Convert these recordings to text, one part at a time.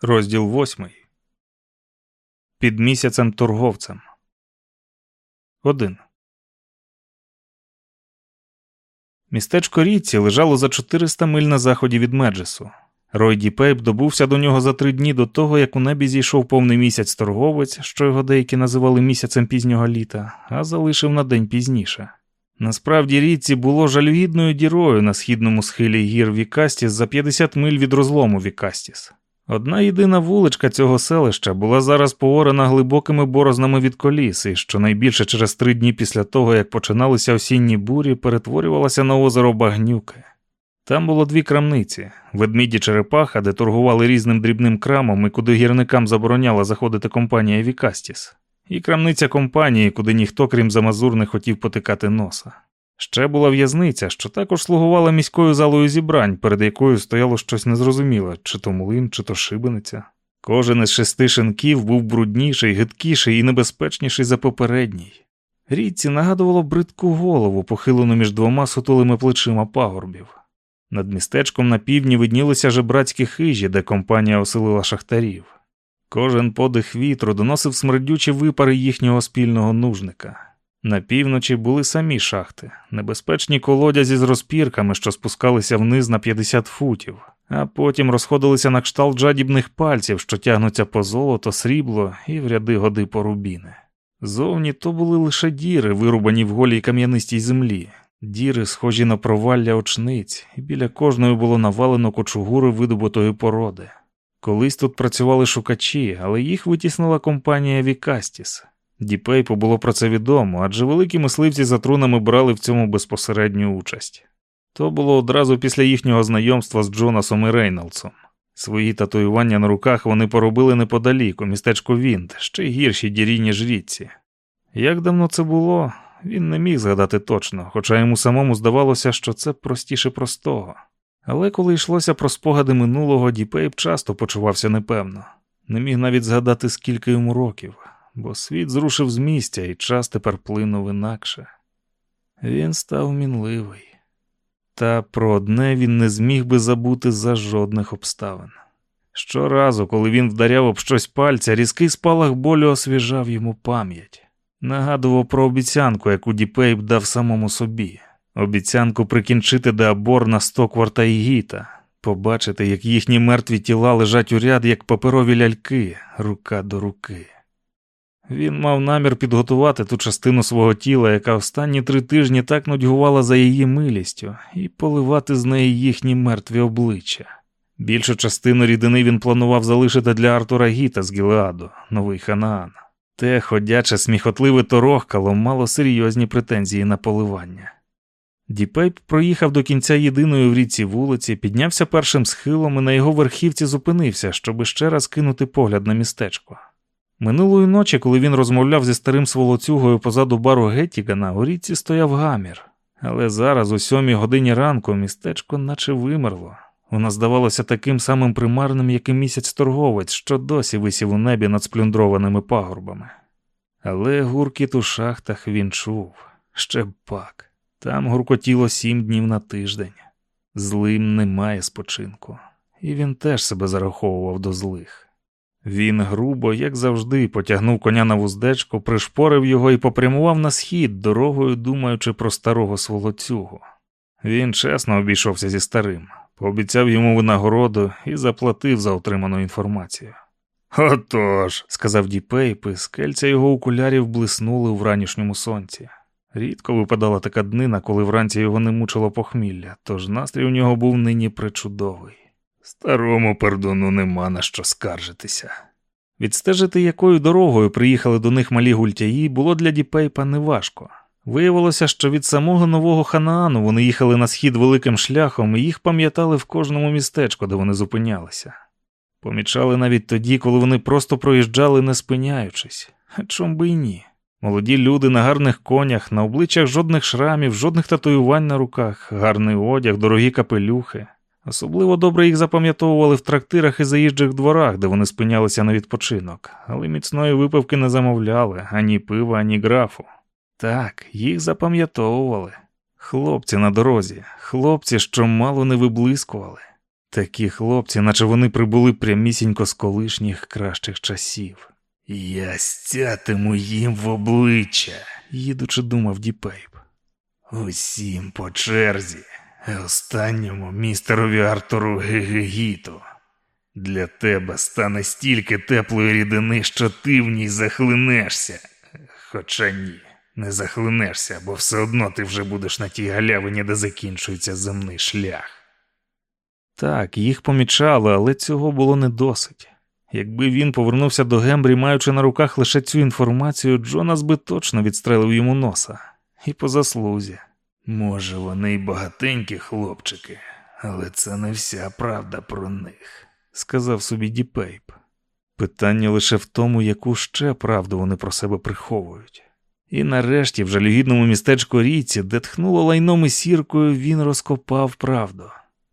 Розділ восьмий. Під місяцем торговцем. Один. Містечко Ріці лежало за 400 миль на заході від Меджесу. Рой Діпейп добувся до нього за три дні до того, як у небі зійшов повний місяць торговець, що його деякі називали місяцем пізнього літа, а залишив на день пізніше. Насправді Ріці було жалюгідною дірою на східному схилі гір Вікастіс за 50 миль від розлому Вікастіс. Одна єдина вуличка цього селища була зараз поорена глибокими борознами від коліс, і щонайбільше через три дні після того, як починалися осінні бурі, перетворювалася на озеро Багнюки. Там було дві крамниці ведміді черепаха, де торгували різним дрібним крамом і куди гірникам забороняла заходити компанія Вікастіс, і крамниця компанії, куди ніхто, крім Замазур, не хотів потикати носа. Ще була в'язниця, що також слугувала міською залою зібрань, перед якою стояло щось незрозуміле, чи то млин, чи то шибениця. Кожен із шести шинків був брудніший, гидкіший і небезпечніший за попередній. Рідці нагадувало бридку голову, похилену між двома сутулими плечима пагорбів. Над містечком на півдні виднілися жебрацькі хижі, де компанія оселила шахтарів. Кожен подих вітру доносив смердючі випари їхнього спільного нужника. На півночі були самі шахти, небезпечні колодязі з розпірками, що спускалися вниз на 50 футів, а потім розходилися на кшталт жадібних пальців, що тягнуться по золото, срібло і в ряди годи по рубіни. Зовні то були лише діри, вирубані в голій кам'янистій землі, діри, схожі на провалля очниць, і біля кожної було навалено кочугури видобутої породи. Колись тут працювали шукачі, але їх витіснила компанія Вікастіс. Діпейпу було про це відомо, адже великі мисливці за трунами брали в цьому безпосередню участь. То було одразу після їхнього знайомства з Джонасом і Рейнолдсом. Свої татуювання на руках вони поробили неподалік, у містечку Вінт, ще гіршій дірі, ніж Ріці. Як давно це було, він не міг згадати точно, хоча йому самому здавалося, що це простіше простого. Але коли йшлося про спогади минулого, Діпейп часто почувався непевно, не міг навіть згадати, скільки йому років бо світ зрушив з місця і час тепер плинув інакше. Він став мінливий, та про одне він не зміг би забути за жодних обставин. Щоразу, коли він вдаряв об щось пальця, різкий спалах болю освіжав йому пам'ять, нагадував про обіцянку, яку Діпейп дав самому собі, обіцянку прикінчити Діаборна Стокварта і Гіта, побачити, як їхні мертві тіла лежать у ряд, як паперові ляльки, рука до руки. Він мав намір підготувати ту частину свого тіла, яка останні три тижні так нудьгувала за її милістю, і поливати з неї їхні мертві обличчя. Більшу частину рідини він планував залишити для Артура Гіта з Гілеаду, Новий Ханаан. Те ходяче сміхотливе торохкало мало серйозні претензії на поливання. Діпейп проїхав до кінця єдиної в Ріці вулиці, піднявся першим схилом і на його верхівці зупинився, щоби ще раз кинути погляд на містечко. Минулої ночі, коли він розмовляв зі старим сволоцюгою позаду бару Геттігана, у річці стояв гамір, але зараз, у сьомій годині ранку, містечко наче вимерло. Воно здавалося таким самим примарним, як і місяць торговець, що досі висів у небі над сплюндрованими пагорбами. Але гуркіт у шахтах він чув ще б пак. Там гуркотіло сім днів на тиждень. Злим немає спочинку, і він теж себе зараховував до злих. Він грубо, як завжди, потягнув коня на вуздечку, пришпорив його і попрямував на схід, дорогою думаючи про старого сволоцюгу. Він чесно обійшовся зі старим, пообіцяв йому винагороду і заплатив за отриману інформацію. Отож, сказав Діпейп, і скельця його окулярів блиснули в ранішньому сонці. Рідко випадала така днина, коли вранці його не мучило похмілля, тож настрій у нього був нині причудовий. Старому пердону нема на що скаржитися. Відстежити, якою дорогою приїхали до них малі гультяї, було для Діпейпа неважко. Виявилося, що від самого нового Ханаану вони їхали на схід великим шляхом і їх пам'ятали в кожному містечку, де вони зупинялися. Помічали навіть тоді, коли вони просто проїжджали, не спиняючись, а чом би й ні. Молоді люди на гарних конях, на обличчях жодних шрамів, жодних татуювань на руках, гарний одяг, дорогі капелюхи. Особливо добре їх запам'ятовували в трактирах і заїжджих дворах, де вони спинялися на відпочинок, але міцної випивки не замовляли ані пива, ані графу. Так, їх запам'ятовували. Хлопці на дорозі, хлопці, що мало не виблискували. Такі хлопці, наче вони прибули прямісінько з колишніх кращих часів. Я сцятиму їм в обличчя, їдучи, думав Діпейп. Усім по черзі, останньому містерові Артуру Гегегіту. Для тебе стане стільки теплої рідини, що ти в ній захлинешся. Хоча ні, не захлинешся, бо все одно ти вже будеш на тій галявині, де закінчується земний шлях. Так, їх помічали, але цього було не досить. Якби він повернувся до Гембрі, маючи на руках лише цю інформацію, Джонас би точно відстрелив йому носа. І по заслузі. Може, вони й багатенькі хлопчики, але це не вся правда про них, сказав собі Діпейп. Питання лише в тому, яку ще правду вони про себе приховують. І нарешті, в жалюгідному містечку Ріці, де тхнуло лайном і сіркою, він розкопав правду.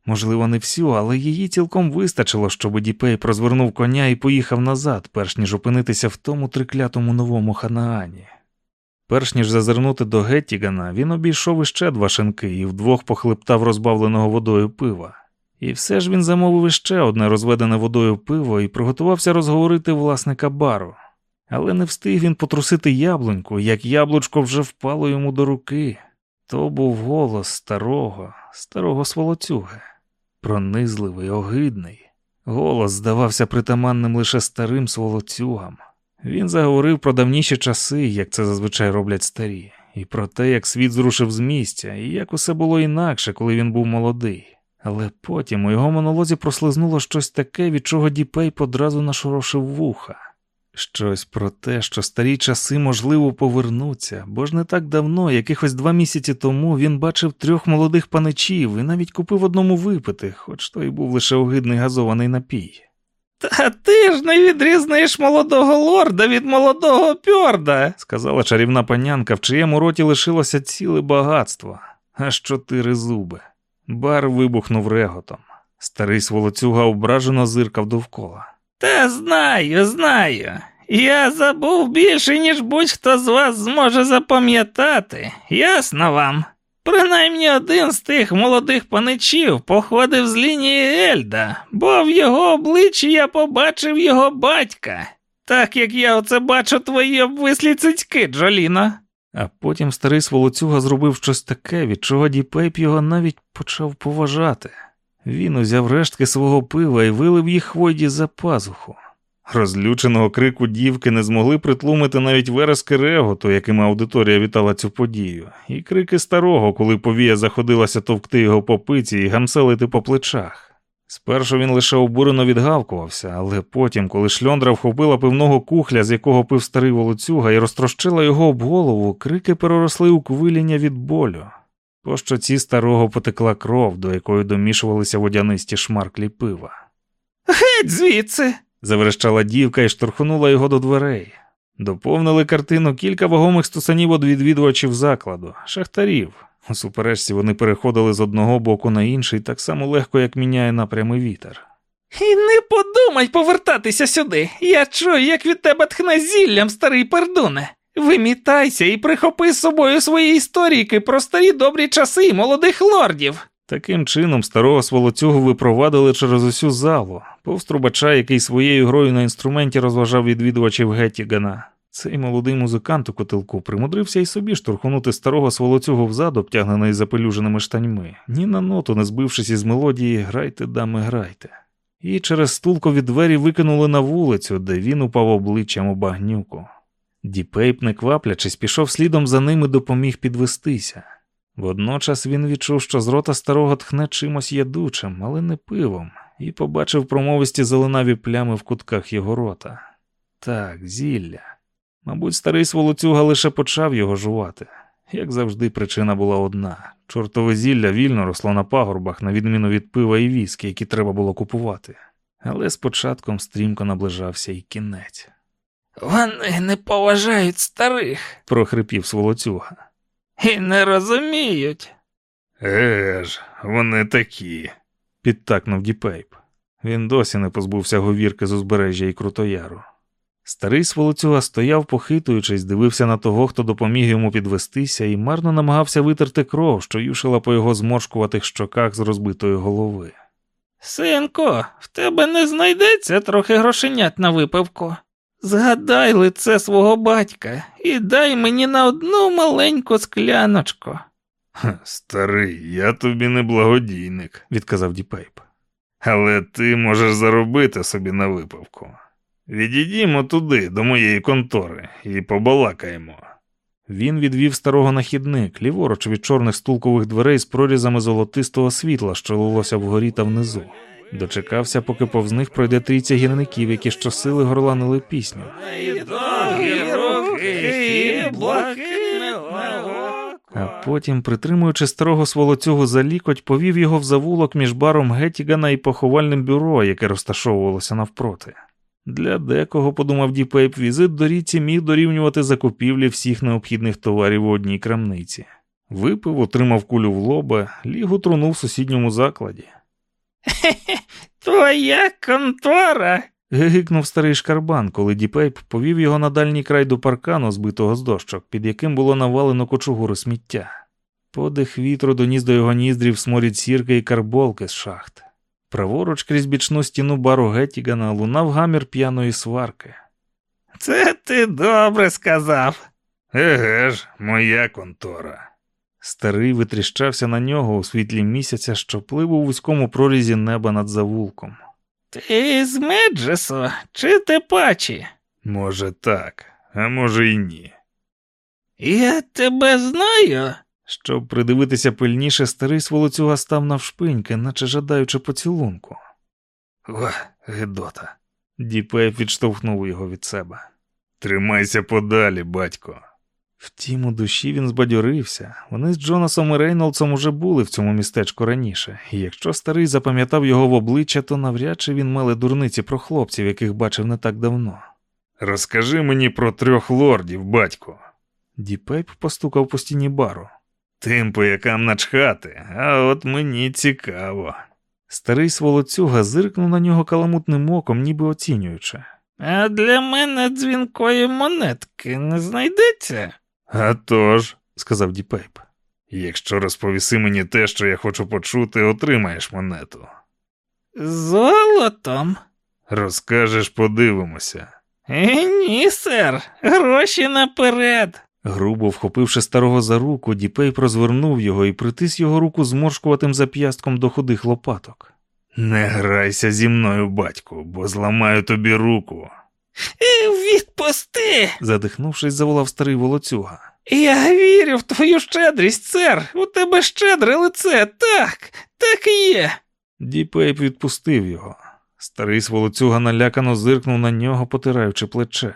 Можливо, не всю, але її цілком вистачило, щоб Діпейп розвернув коня і поїхав назад, перш ніж опинитися в тому триклятому Новому Ханаані. Перш ніж зазирнути до Геттігана, він обійшов іще два шинки і вдвох похлептав розбавленого водою пива. І все ж він замовив іще одне розведене водою пиво і приготувався розговорити власника бару. Але не встиг він потрусити яблуньку, як яблучко вже впало йому до руки. То був голос старого, старого сволоцюги пронизливий, огидний. Голос здавався притаманним лише старим сволоцюгам. Він заговорив про давніші часи, як це зазвичай роблять старі, і про те, як світ зрушив з місця, і як усе було інакше, коли він був молодий. Але потім у його монолозі прослизнуло щось таке, від чого Діпей одразу нашорошив вуха. Щось про те, що старі часи, можливо, повернуться, бо ж не так давно, якихось два місяці тому, він бачив трьох молодих паничів і навіть купив одному випити, хоч то й був лише огидний газований напій. Та ти ж не відрізниш молодого лорда від молодого пьорда, сказала чарівна панянка, в чиєму роті лишилося ціле багатство, аж чотири зуби. Бар вибухнув реготом. Старий сволоцюга ображено зиркав довкола. Та знаю, знаю. Я забув більше, ніж будь-хто з вас зможе запам'ятати. Ясно вам. Принаймні один з тих молодих паничів походив з лінії Ельда, бо в його обличчі я побачив його батька, так як я оце бачу твої обвислі цицьки, Джоліно. А потім старий сволоцюга зробив щось таке, від чого Діпейп його навіть почав поважати. Він узяв рештки свого пива і вилив їх хвойді за пазуху. Розлюченого крику дівки не змогли притлумити навіть верески реготу, якими аудиторія вітала цю подію, і крики старого, коли повія заходилася товкти його по пиці і гамселити по плечах. Спершу він лише обурено відгавкувався, але потім, коли шльондра вхопила пивного кухля, з якого пив старий волоцюга, і розтрощила його об голову, крики переросли у квиління від болю. По щоці старого потекла кров, до якої домішувалися водянисті шмарклі пива. Геть звідси. Заверещала дівка і штурхнула його до дверей. Доповнили картину кілька вагомих стусанів від відвідувачів закладу, шахтарів. У суперечці вони переходили з одного боку на інший так само легко, як міняє напрями вітер. І не подумай повертатися сюди. Я чую, як від тебе тхне зіллям, старий пердуне. Вимітайся і прихопи з собою свої історійки про старі добрі часи молодих лордів. Таким чином старого сволоцюгу випровадили через усю залу, повз трубача, який своєю грою на інструменті розважав відвідувачів Геттігана. Цей молодий музикант у котелку примудрився й собі штурхнути старого сволоцюгу взад, обтягнений запелюженими штаньми, ні на ноту, не збившись із мелодії Грайте, дами, грайте. І через стулкові двері викинули на вулицю, де він упав обличчям у багнюку. Діпейп, не кваплячись, пішов слідом за ним і допоміг підвестися. Водночас він відчув, що з рота старого тхне чимось ядучим, але не пивом, і побачив промовисті зеленаві плями в кутках його рота. Так, зілля. Мабуть, старий сволоцюга лише почав його жувати. Як завжди, причина була одна чортове зілля вільно росло на пагорбах, на відміну від пива і віскі, які треба було купувати. Але з початком стрімко наближався і кінець. Вони не поважають старих, прохрипів сволоцюга. І не розуміють. Еге ж, вони такі, підтакнув Діпейп. Він досі не позбувся говірки з узбережжя і Крутояру. Старий сволоцюга стояв, похитуючись, дивився на того, хто допоміг йому підвестися, і марно намагався витерти кров, що юшила по його зморшкуватих щоках з розбитої голови. Синко, в тебе не знайдеться трохи грошенят на випивку. Згадай лице свого батька і дай мені на одну маленьку скляночку. Старий, я тобі не благодійник, відказав Діпейп. Але ти можеш заробити собі на випивку. Відійдімо туди, до моєї контори, і побалакаємо. Він відвів старого на хідник, ліворуч від чорних стулкових дверей з прорізами золотистого світла, що лилося вгорі та внизу. Дочекався, поки повз них пройде трійця гірників, які щосили горланили пісню. А потім, притримуючи старого сволоцюгу за лікоть, повів його в завулок між баром Геттігана і поховальним бюро, яке розташовувалося навпроти. Для декого, подумав Діпейп, візит до Ріці міг дорівнювати закупівлі всіх необхідних товарів у одній крамниці. Випив, отримав кулю в лоба, ліг у труну в сусідньому закладі. Хе-хе, твоя контора. Гигикнув старий шкарбан, коли Діпейп повів його на дальній край до паркану, збитого з дощок, під яким було навалено кочугуру сміття. Подих вітру доніс до його ніздрів сморід сірки і карболки з шахт. Праворуч крізь бічну стіну бару Геттігана лунав гамір п'яної сварки. Це ти добре сказав. Еге ж, моя контора. Старий витріщався на нього у світлі місяця, що плив у вузькому прорізі неба над завулком. Ти з Меджесу чи Тепачі? Може, так, а може, й ні. Я тебе знаю. Щоб придивитися пильніше, старий сволоцюга став навшпиньки, наче жадаючи поцілунку. О, Гедота. Діпейп відштовхнув його від себе. Тримайся подалі, батько. Втім, у душі він збадьорився. Вони з Джонасом і Рейнолдсом уже були в цьому містечку раніше, і якщо старий запам'ятав його в обличчя, то навряд чи він меле дурниці про хлопців, яких бачив не так давно. Розкажи мені про трьох лордів, батько. Діпейп постукав по стіні бару. Тим пиякам начхати, а от мені цікаво. Старий сволоцюга зиркнув на нього каламутним оком, ніби оцінюючи. А для мене дзвінкої монетки не знайдеться. «А тож», – сказав Діпейп, якщо розповіси мені те, що я хочу почути, отримаєш монету. Золотом? Розкажеш, подивимося. Е, ні, сер, гроші наперед. Грубо вхопивши старого за руку, Діпейп розвернув його і притис його руку зморшкуватим зап'ястком до худих лопаток. Не грайся зі мною, батьку, бо зламаю тобі руку. Е, Відпусти. задихнувшись, заволав старий волоцюга. Я вірю в твою щедрість, сер. У тебе щедре лице. Так, так і є. Діпейп відпустив його. Старий сволоцюга налякано зиркнув на нього, потираючи плече.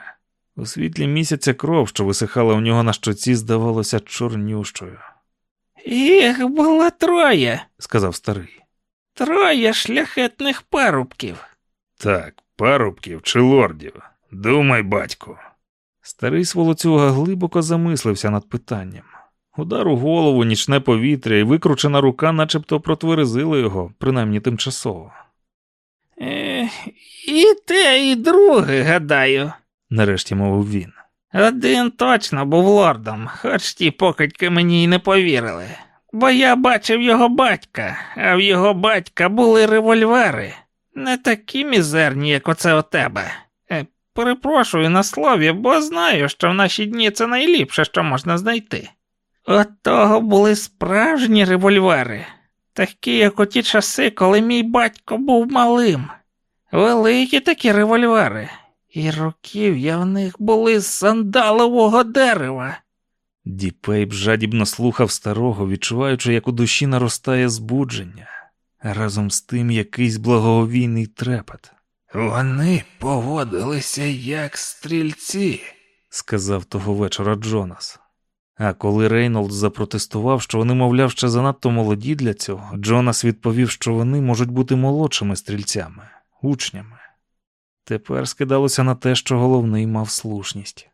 У світлі місяця кров, що висихала у нього на щоці, здавалося чорнющою, Їх було троє, сказав старий. троє шляхетних парубків. Так, парубків чи лордів. Думай, батьку. Старий сволоцюга глибоко замислився над питанням. Удар у голову, нічне повітря і викручена рука начебто протверезили його, принаймні тимчасово. Е, і те, і друге, гадаю. Нарешті мовив він. Один точно був лордом, хоч ті покидьки мені й не повірили. Бо я бачив його батька, а в його батька були револьвери. Не такі мізерні, як оце у тебе. Е, перепрошую на слові, бо знаю, що в наші дні це найліпше, що можна знайти. От того були справжні револьвери, такі, як у ті часи, коли мій батько був малим. Великі такі револьвери, і руків'я в них були з сандалового дерева. Діпейп жадібно слухав старого, відчуваючи, як у душі наростає збудження, разом з тим якийсь благовійний трепет. Вони поводилися як стрільці. сказав того вечора Джонас. А коли Рейнолдс запротестував, що вони, мовляв, ще занадто молоді для цього, Джонас відповів, що вони можуть бути молодшими стрільцями, учнями. Тепер скидалося на те, що головний мав слушність.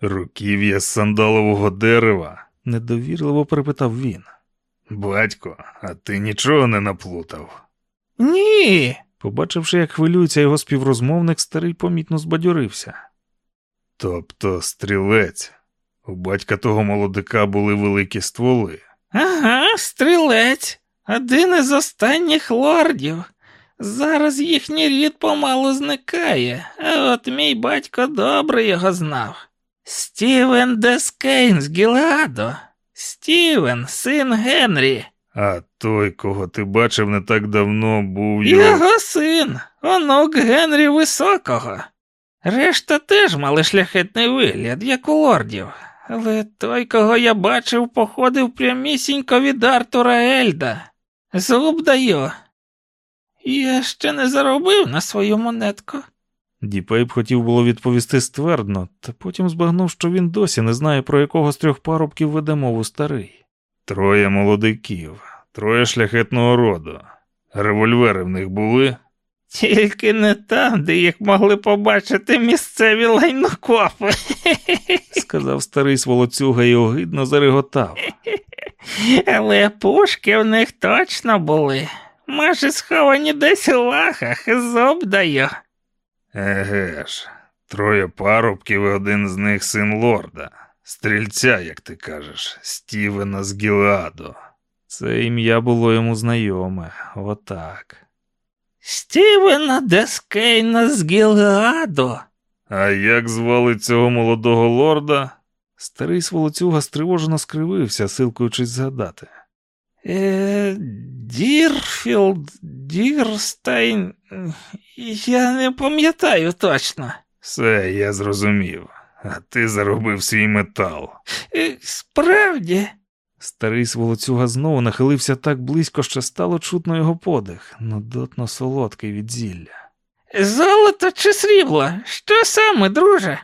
Руків'я з сандалового дерева? недовірливо перепитав він. Батько, а ти нічого не наплутав. Ні. Побачивши, як хвилюється його співрозмовник, старий помітно збадьорився. Тобто стрілець. У батька того молодика були великі стволи. Ага, стрілець. Один із останніх лордів. Зараз їхній рід помалу зникає, а от мій батько добре його знав. Стівен Дескейн з Гіладо. Стівен, син Генрі. А той, кого ти бачив не так давно, був його. Його син, онук Генрі Високого. Решта теж мали шляхетний вигляд, як у лордів, але той, кого я бачив, походив прямісінько від Артура Ельда. Зуб даю. Я ще не заробив на свою монетку. Діпейп хотів було відповісти ствердно, та потім збагнув, що він досі не знає, про якого з трьох парубків веде мову старий. Троє молодиків, троє шляхетного роду. Револьвери в них були. Тільки не там, де їх могли побачити місцеві лайнокопи. сказав старий сволоцюга і огидно зареготав. Але пушки в них точно були. Може, сховані десь у лахах, зуб даю. Еге ж, троє парубків і один з них син лорда, стрільця, як ти кажеш, Стівена з Гіладо. Це ім'я було йому знайоме, отак. Стівена Дескейна з Гілгадо. А як звали цього молодого лорда? Старий сволоцюга стривожено скривився, силкуючись згадати. Е, Дірфілд, Дірстайн. Я не пам'ятаю точно. Все, я зрозумів. А ти заробив свій метал. Е, Справді. Старий сволоцюга знову нахилився так близько, що стало чутно його подих, нудотно солодкий від зілля. Золото чи срібло? Що саме, друже?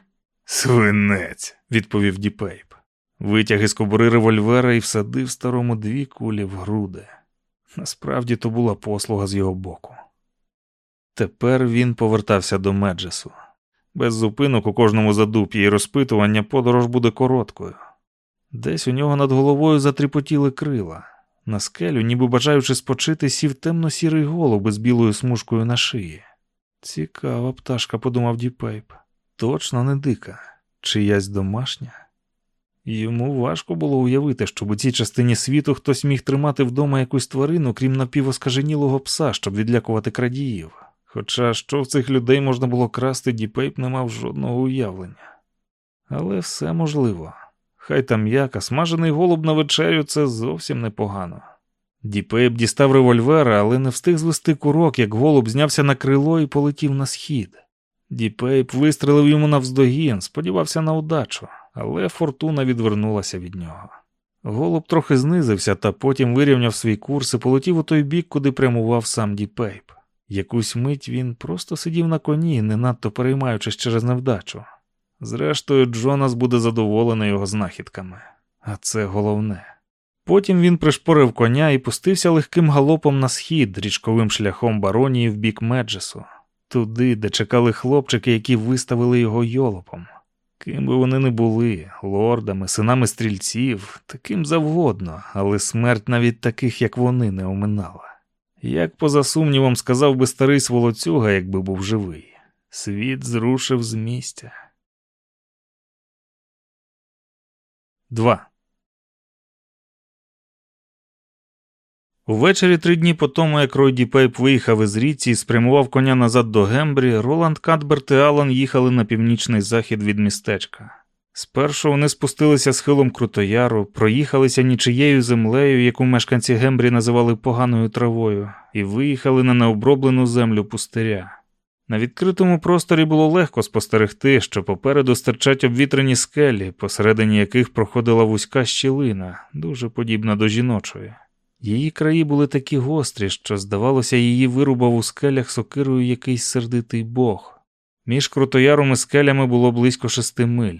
Свинець, відповів Діпейп. Витяг із кобури револьвера і всадив старому дві кулі в груди. Насправді то була послуга з його боку. Тепер він повертався до Меджесу. Без зупинок у кожному задуп'ї і розпитування подорож буде короткою. Десь у нього над головою затріпотіли крила. На скелю, ніби бажаючи спочити, сів темно-сірий голуб із білою смужкою на шиї. Цікава пташка, подумав Діпейп. Точно не дика, чиясь домашня. Йому важко було уявити, щоб у цій частині світу хтось міг тримати вдома якусь тварину, крім напівоскаженілого пса, щоб відлякувати крадіїв. Хоча що в цих людей можна було красти, Діпейп не мав жодного уявлення. Але все можливо. Хай там яка, смажений голуб на вечерю це зовсім непогано. Діпейп дістав револьвера, але не встиг звести курок, як голуб знявся на крило і полетів на схід. Діпейп вистрелив йому навздогін, сподівався на удачу, але фортуна відвернулася від нього. Голуб трохи знизився та потім вирівняв свій курс і полетів у той бік, куди прямував сам Діпейп. Якусь мить він просто сидів на коні, не надто переймаючись через невдачу. Зрештою, Джонас буде задоволений його знахідками, а це головне. Потім він пришпорив коня і пустився легким галопом на схід річковим шляхом баронії в бік Меджесу, туди, де чекали хлопчики, які виставили його йолопом. Ким би вони не були, лордами, синами стрільців, таким завгодно, але смерть навіть таких, як вони, не оминала. Як поза сумнівом сказав би старий сволоцюга, якби був живий, світ зрушив з місця. 2. Увечері три дні по тому, як Ройді Пейп виїхав із ріці і спрямував коня назад до Гембрі, Роланд Кадберт і Алан їхали на північний захід від містечка. Спершу вони спустилися схилом Крутояру, проїхалися нічиєю землею, яку мешканці Гембрі називали поганою травою, і виїхали на необроблену землю пустиря. На відкритому просторі було легко спостерегти, що попереду стирчать обвітрені скелі, посередині яких проходила вузька щілина, дуже подібна до жіночої. Її краї були такі гострі, що, здавалося, її вирубав у скелях сокирою якийсь сердитий бог. Між крутояром скелями було близько шести миль.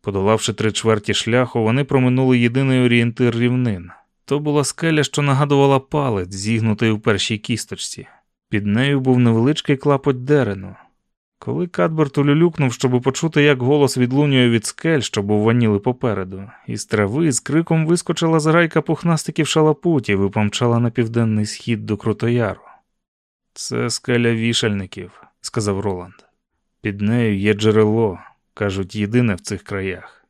Подолавши три чверті шляху, вони проминули єдиний орієнтир рівнин. То була скеля, що нагадувала палець, зігнутий у першій кісточці. Під нею був невеличкий клапоть дерену. Коли Кадберт улюлюкнув, щоб почути, як голос відлунює від скель, що бувваніли попереду, із трави з криком вискочила зграйка пухнастиків шалапутів і помчала на південний схід до Крутояру. Це скеля вішальників, сказав Роланд. Під нею є джерело, кажуть, єдине в цих краях.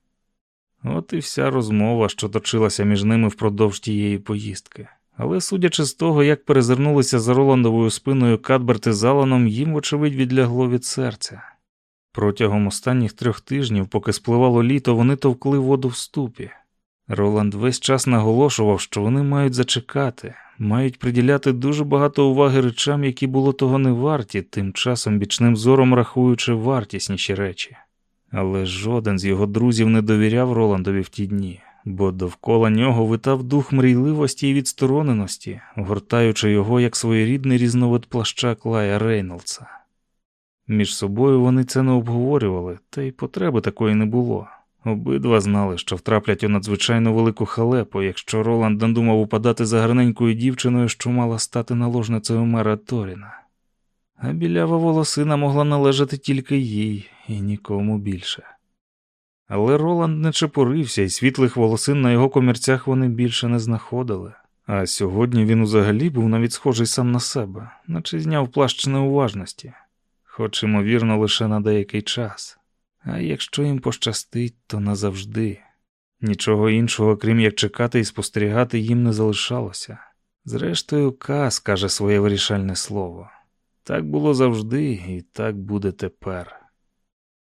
От і вся розмова, що точилася між ними впродовж тієї поїздки. Але судячи з того, як перезирнулися за Роландовою спиною Кадберт із Аланом, їм, вочевидь, відлягло від серця. Протягом останніх трьох тижнів, поки спливало літо, вони товкли воду в ступі. Роланд весь час наголошував, що вони мають зачекати, мають приділяти дуже багато уваги речам, які було того не варті, тим часом бічним зором рахуючи вартісніші речі. Але жоден з його друзів не довіряв Роландові в ті дні, бо довкола нього витав дух мрійливості і відстороненості, гортаючи його як своєрідний різновид плаща Клая Рейнолдса. Між собою вони це не обговорювали, та й потреби такої не було. Обидва знали, що втраплять у надзвичайно велику халепу, якщо Роланд надумав упадати за гарненькою дівчиною, що мала стати наложницею мера Торіна. А білява волосина могла належати тільки їй і нікому більше. Але Роланд не чепурився, і світлих волосин на його комірцях вони більше не знаходили. А сьогодні він взагалі був навіть схожий сам на себе, наче зняв плащ неуважності, хоч, ймовірно, лише на деякий час. А якщо їм пощастить, то назавжди. Нічого іншого, крім як чекати і спостерігати, їм не залишалося. Зрештою, Кас каже своє вирішальне слово. Так було завжди, і так буде тепер.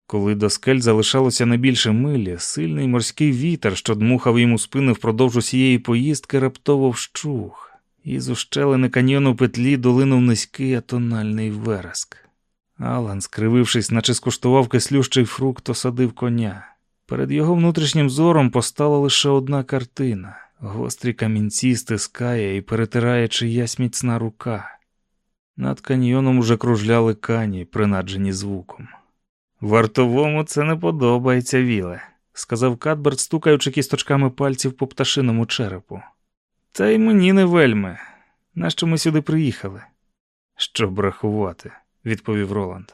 Коли до скель залишалося не більше милі, сильний морський вітер, що дмухав йому спину впродовж усієї поїздки, раптово вщух, і з ущелини каньйону петлі долинув низький атональний вереск. Алан, скривившись, наче скуштував кислющий фрукт, осадив коня. Перед його внутрішнім зором постала лише одна картина гострі камінці стискає і перетирає чиясь міцна рука. Над каньйоном уже кружляли кані, принаджені звуком. Вартовому це не подобається, Віле, сказав Кадберт, стукаючи кісточками пальців по пташиному черепу. Та й мені не вельми. Нащо ми сюди приїхали? Щоб рахувати, відповів Роланд.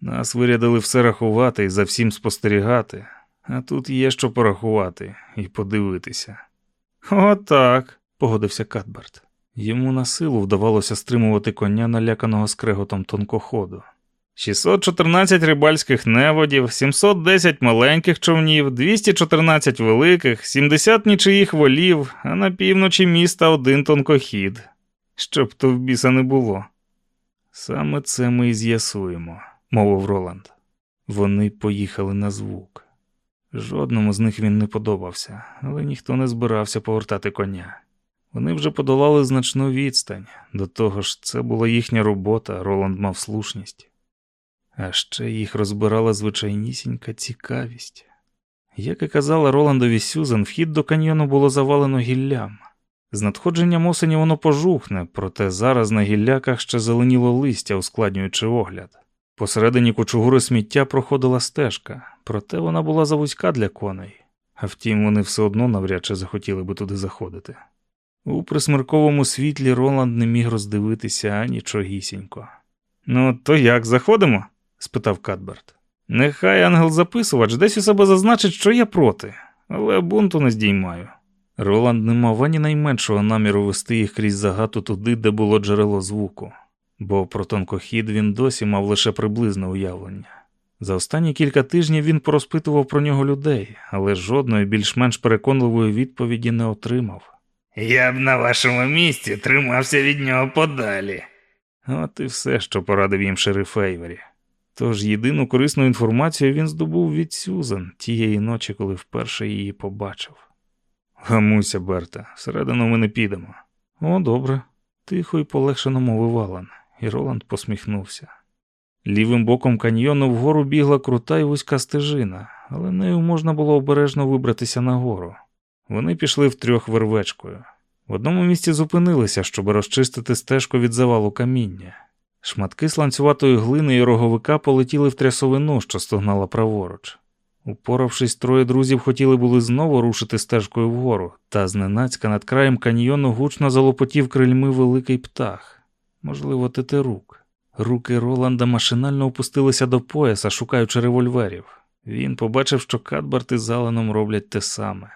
Нас вирядили все рахувати і за всім спостерігати, а тут є що порахувати і подивитися. Отак, погодився Кадберт. Йому на силу вдавалося стримувати коня, наляканого скреготом тонкоходу. 614 рибальських неводів, 710 маленьких човнів, 214 великих, 70 нічиїх волів, а на півночі міста один тонкохід. Щоб то в біса не було. Саме це ми і з'ясуємо, мовив Роланд. Вони поїхали на звук. Жодному з них він не подобався, але ніхто не збирався повертати коня. Вони вже подолали значну відстань, до того ж, це була їхня робота, Роланд мав слушність. А ще їх розбирала звичайнісінька цікавість. Як і казала Роландові Сюзан, вхід до каньйону було завалено гіллям. З надходженням осені воно пожухне, проте зараз на гілляках ще зеленіло листя, ускладнюючи огляд. Посередині кучугури сміття проходила стежка, проте вона була завузька для коней, а втім, вони все одно навряд чи захотіли би туди заходити. У присмирковому світлі Роланд не міг роздивитися анічогісінько. Ну, то як заходимо? Спитав Кадберт. Нехай ангел-записувач десь у себе зазначить, що я проти, але бунту не здіймаю. Роланд не мав ані найменшого наміру вести їх крізь загату туди, де було джерело звуку, бо про тонкохід він досі мав лише приблизне уявлення. За останні кілька тижнів він порозпитував про нього людей, але жодної більш-менш переконливої відповіді не отримав. Я б на вашому місці тримався від нього подалі. От і все, що порадив їм шериф Ейвері. Тож єдину корисну інформацію він здобув від Сюзан тієї ночі, коли вперше її побачив. Гамуйся, Берта, всередину ми не підемо. О, добре, тихо і полегшено мовив Алан, і Роланд посміхнувся. Лівим боком каньйону вгору бігла крута й вузька стежина, але нею можна було обережно вибратися нагору. Вони пішли втрьох вервечкою. В одному місці зупинилися, щоб розчистити стежку від завалу каміння. Шматки сланцюватої глини і роговика полетіли в трясовину, що стогнала праворуч. Упоравшись, троє друзів хотіли були знову рушити стежкою вгору, та зненацька над краєм каньйону гучно залопотів крильми великий птах, можливо, тетерук. Руки Роланда машинально опустилися до пояса, шукаючи револьверів. Він побачив, що Кадбарт із Аланом роблять те саме.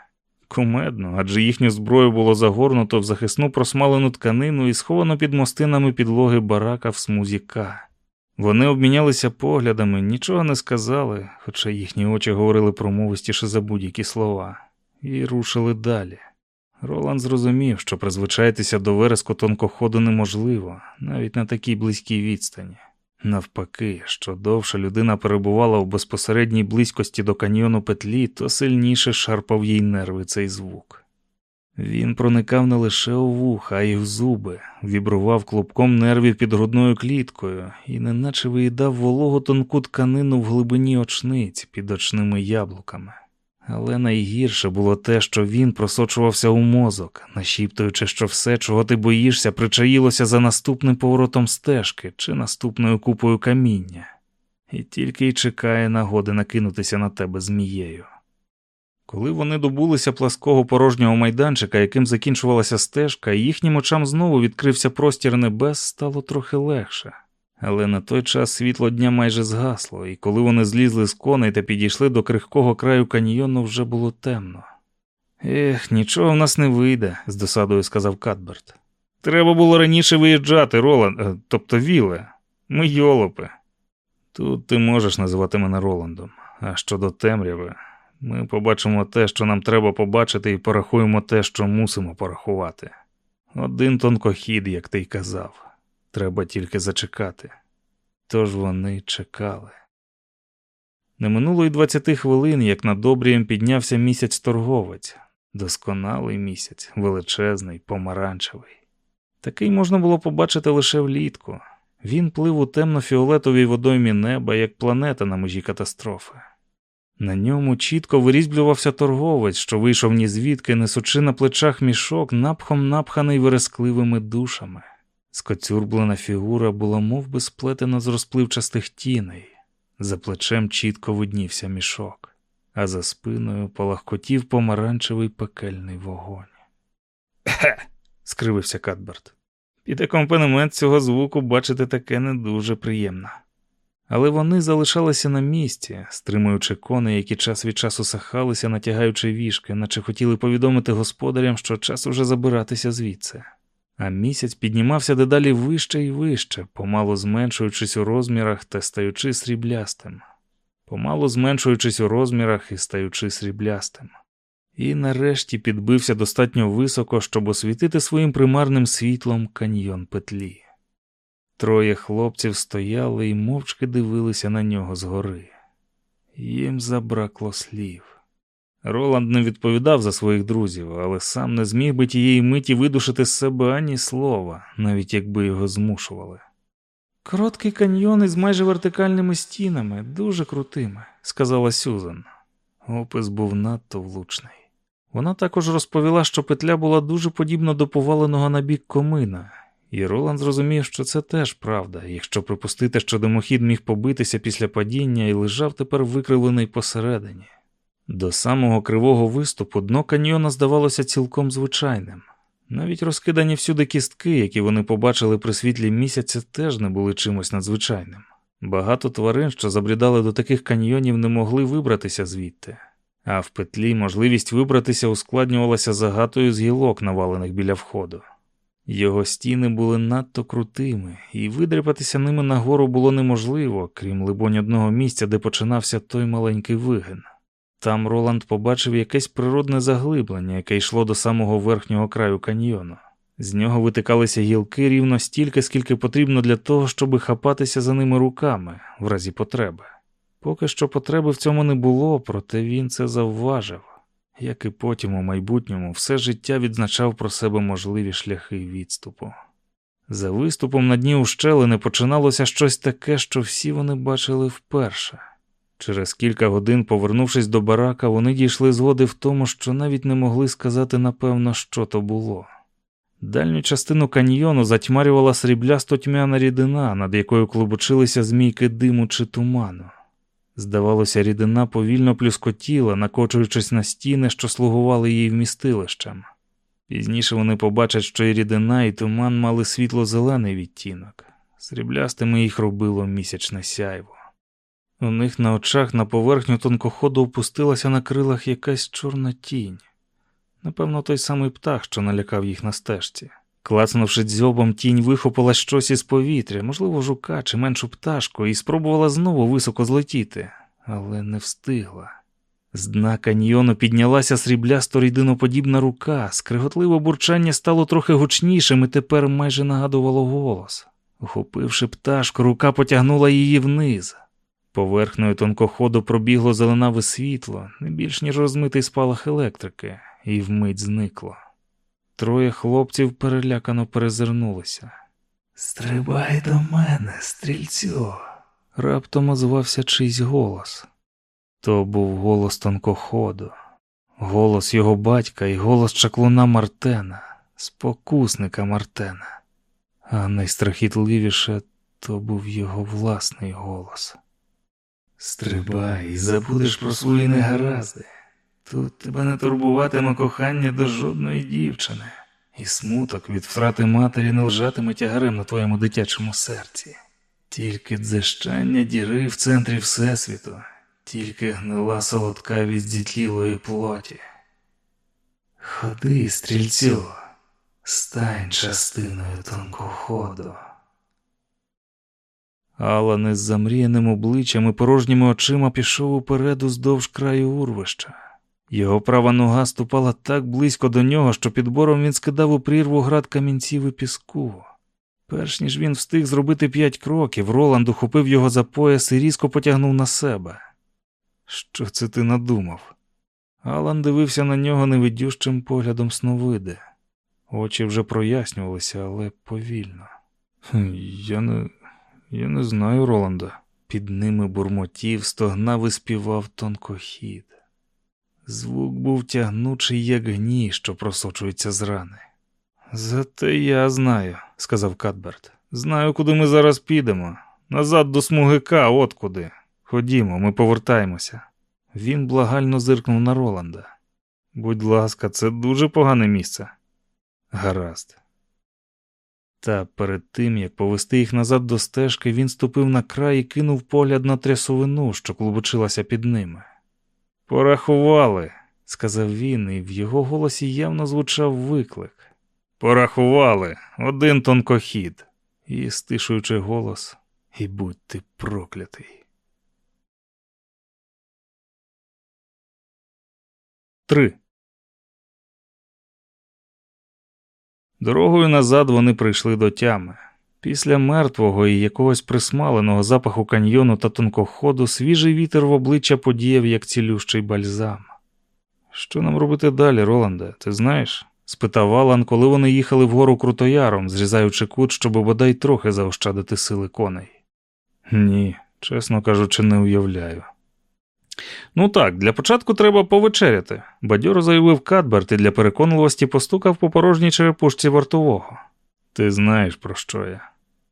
Кумедно, адже їхню зброю було загорнуто в захисну просмалену тканину і сховано під мостинами підлоги барака в смузі К. Вони обмінялися поглядами, нічого не сказали, хоча їхні очі говорили промовистіше за будь-які слова, і рушили далі. Роланд зрозумів, що призвичаїтися до вереску тонкоходу неможливо, навіть на такій близькій відстані. Навпаки, що довше людина перебувала в безпосередній близькості до каньйону петлі, то сильніше шарпав їй нерви цей звук. Він проникав не лише у вуха, а й в зуби, вібрував клубком нервів під грудною кліткою і неначе виїдав вологу тонку тканину в глибині очниць під очними яблуками. Але найгірше було те, що він просочувався у мозок, нашіптуючи, що все, чого ти боїшся, причаїлося за наступним поворотом стежки чи наступною купою каміння, і тільки й чекає нагоди накинутися на тебе змією. Коли вони добулися плаского порожнього майданчика, яким закінчувалася стежка, і їхнім очам знову відкрився простір небес, стало трохи легше. Але на той час світло дня майже згасло, і коли вони злізли з коней та підійшли до крихкого краю каньйону, вже було темно. Ех, нічого в нас не вийде, з досадою сказав Катберт. Треба було раніше виїжджати, Роланд, е, тобто Віле. Ми йолопи. Тут ти можеш називати мене Роландом, а щодо темряви, ми побачимо те, що нам треба побачити, і порахуємо те, що мусимо порахувати. Один тонкохід, як ти й казав. Треба тільки зачекати. Тож вони чекали. Не минуло й двадцяти хвилин, як над обрієм піднявся місяць торговець, досконалий місяць, величезний, помаранчевий. Такий можна було побачити лише влітку. Він плив у темно-фіолетовій водоймі неба, як планета на межі катастрофи. На ньому чітко вирізблювався торговець, що вийшов ні звідки, несучи на плечах мішок, напхом напханий верескливими душами. Скоцюрблена фігура була мов би, сплетена з розпливчастих тіней, за плечем чітко виднівся мішок, а за спиною полагкотів помаранчевий пекельний вогонь. Хе. скривився Катберт. Під акомпанемент цього звуку бачити таке не дуже приємно. Але вони залишалися на місці, стримуючи коней, які час від часу сахалися, натягаючи вішки, наче хотіли повідомити господарям, що час уже забиратися звідси. А місяць піднімався дедалі вище і вище, помало зменшуючись у розмірах та стаючи сріблястим, помало зменшуючись у розмірах і стаючи сріблястим. І нарешті підбився достатньо високо, щоб освітити своїм примарним світлом каньйон петлі. Троє хлопців стояли і мовчки дивилися на нього згори. Їм забракло слів. Роланд не відповідав за своїх друзів, але сам не зміг би тієї миті видушити з себе ані слова, навіть якби його змушували. Короткий каньйон із майже вертикальними стінами, дуже крутими, сказала Сюзан. Опис був надто влучний. Вона також розповіла, що петля була дуже подібна до поваленого на бік комина, і Роланд зрозумів, що це теж правда, якщо припустити, що димохід міг побитися після падіння і лежав тепер викривлений посередині. До самого кривого виступу дно каньйона здавалося цілком звичайним. Навіть розкидані всюди кістки, які вони побачили при світлі місяця, теж не були чимось надзвичайним. Багато тварин, що забрідали до таких каньйонів, не могли вибратися звідти, а в петлі можливість вибратися ускладнювалася загатою з гілок, навалених біля входу. Його стіни були надто крутими, і видряпатися ними нагору було неможливо, крім либонь одного місця, де починався той маленький вигин. Там Роланд побачив якесь природне заглиблення, яке йшло до самого верхнього краю каньйону. З нього витикалися гілки рівно стільки, скільки потрібно для того, щоб хапатися за ними руками в разі потреби. Поки що потреби в цьому не було, проте він це завважив, як і потім у майбутньому все життя відзначав про себе можливі шляхи відступу. За виступом на дні ущелини починалося щось таке, що всі вони бачили вперше. Через кілька годин, повернувшись до барака, вони дійшли згоди в тому, що навіть не могли сказати напевно, що то було. Дальню частину каньйону затьмарювала сріблясто тьмяна рідина, над якою клубочилися змійки диму чи туману. Здавалося, рідина повільно плюскотіла, накочуючись на стіни, що слугували їй вмістилищем. Пізніше вони побачать, що і рідина, і туман мали світло-зелений відтінок, сріблястими їх робило місячне сяйво. У них на очах на поверхню тонкоходу опустилася на крилах якась чорна тінь. Напевно, той самий птах, що налякав їх на стежці. Клацнувши дзьобом, тінь вихопила щось із повітря, можливо, жука чи меншу пташку, і спробувала знову високо злетіти, але не встигла. З дна каньйону піднялася сріблясто рідиноподібна рука, скриготливе бурчання стало трохи гучнішим і тепер майже нагадувало голос. Ухопивши пташку, рука потягнула її вниз. Поверхнею тонкоходу пробігло зеленаве світло, не більш ніж розмитий спалах електрики, і вмить зникло. Троє хлопців перелякано перезирнулися. Стрибай до мене, стрільцю. Раптом озвався чийсь голос. То був голос тонкоходу, голос його батька і голос чаклуна Мартена, спокусника Мартена. А найстрахітливіше то був його власний голос. Стрибай і забудеш про свої негаразди. Тут тебе не турбуватиме кохання до жодної дівчини, і смуток від втрати матері не лежатиме тягарем на твоєму дитячому серці. Тільки дзищання діри в центрі Всесвіту, тільки гнила солодка від зітлілої плоті. Ходи, стрільцю, стань частиною тонкоходу. Алан із замріяним обличчям і порожніми очима пішов уперед уздовж краю урвища. Його права нога ступала так близько до нього, що під бором він скидав у прірву град камінців і піску. Перш ніж він встиг зробити п'ять кроків, Роланд ухопив його за пояс і різко потягнув на себе. Що це ти надумав? Алан дивився на нього невидющим поглядом сновиди. Очі вже прояснювалися, але повільно. Я не я не знаю, Роланда. Під ними бурмотів, стогнав і співав тонкохід. Звук був тягнучий, як гній, що просочується з рани. Зате я знаю, сказав Кадберт. Знаю, куди ми зараз підемо. Назад до смугика, от куди. Ходімо, ми повертаємося. Він благально зиркнув на Роланда. Будь ласка, це дуже погане місце. Гаразд. Та перед тим, як повести їх назад до стежки, він ступив на край і кинув погляд на трясовину, що клубочилася під ними. Порахували, сказав він, і в його голосі явно звучав виклик. Порахували один тонкохід, і, стишуючи голос, і будь ти проклятий. Три. Дорогою назад вони прийшли до тями. Після мертвого і якогось присмаленого запаху каньйону та тонкоходу свіжий вітер в обличчя подіяв, як цілющий бальзам. Що нам робити далі, Роланде, ти знаєш? спитав Алан, коли вони їхали вгору крутояром, зрізаючи кут, щоб бодай трохи заощадити сили коней. Ні, чесно кажучи, не уявляю. Ну так, для початку треба повечеряти, бадьоро заявив Кадберт і для переконливості постукав по порожній черепушці вартового. Ти знаєш, про що я?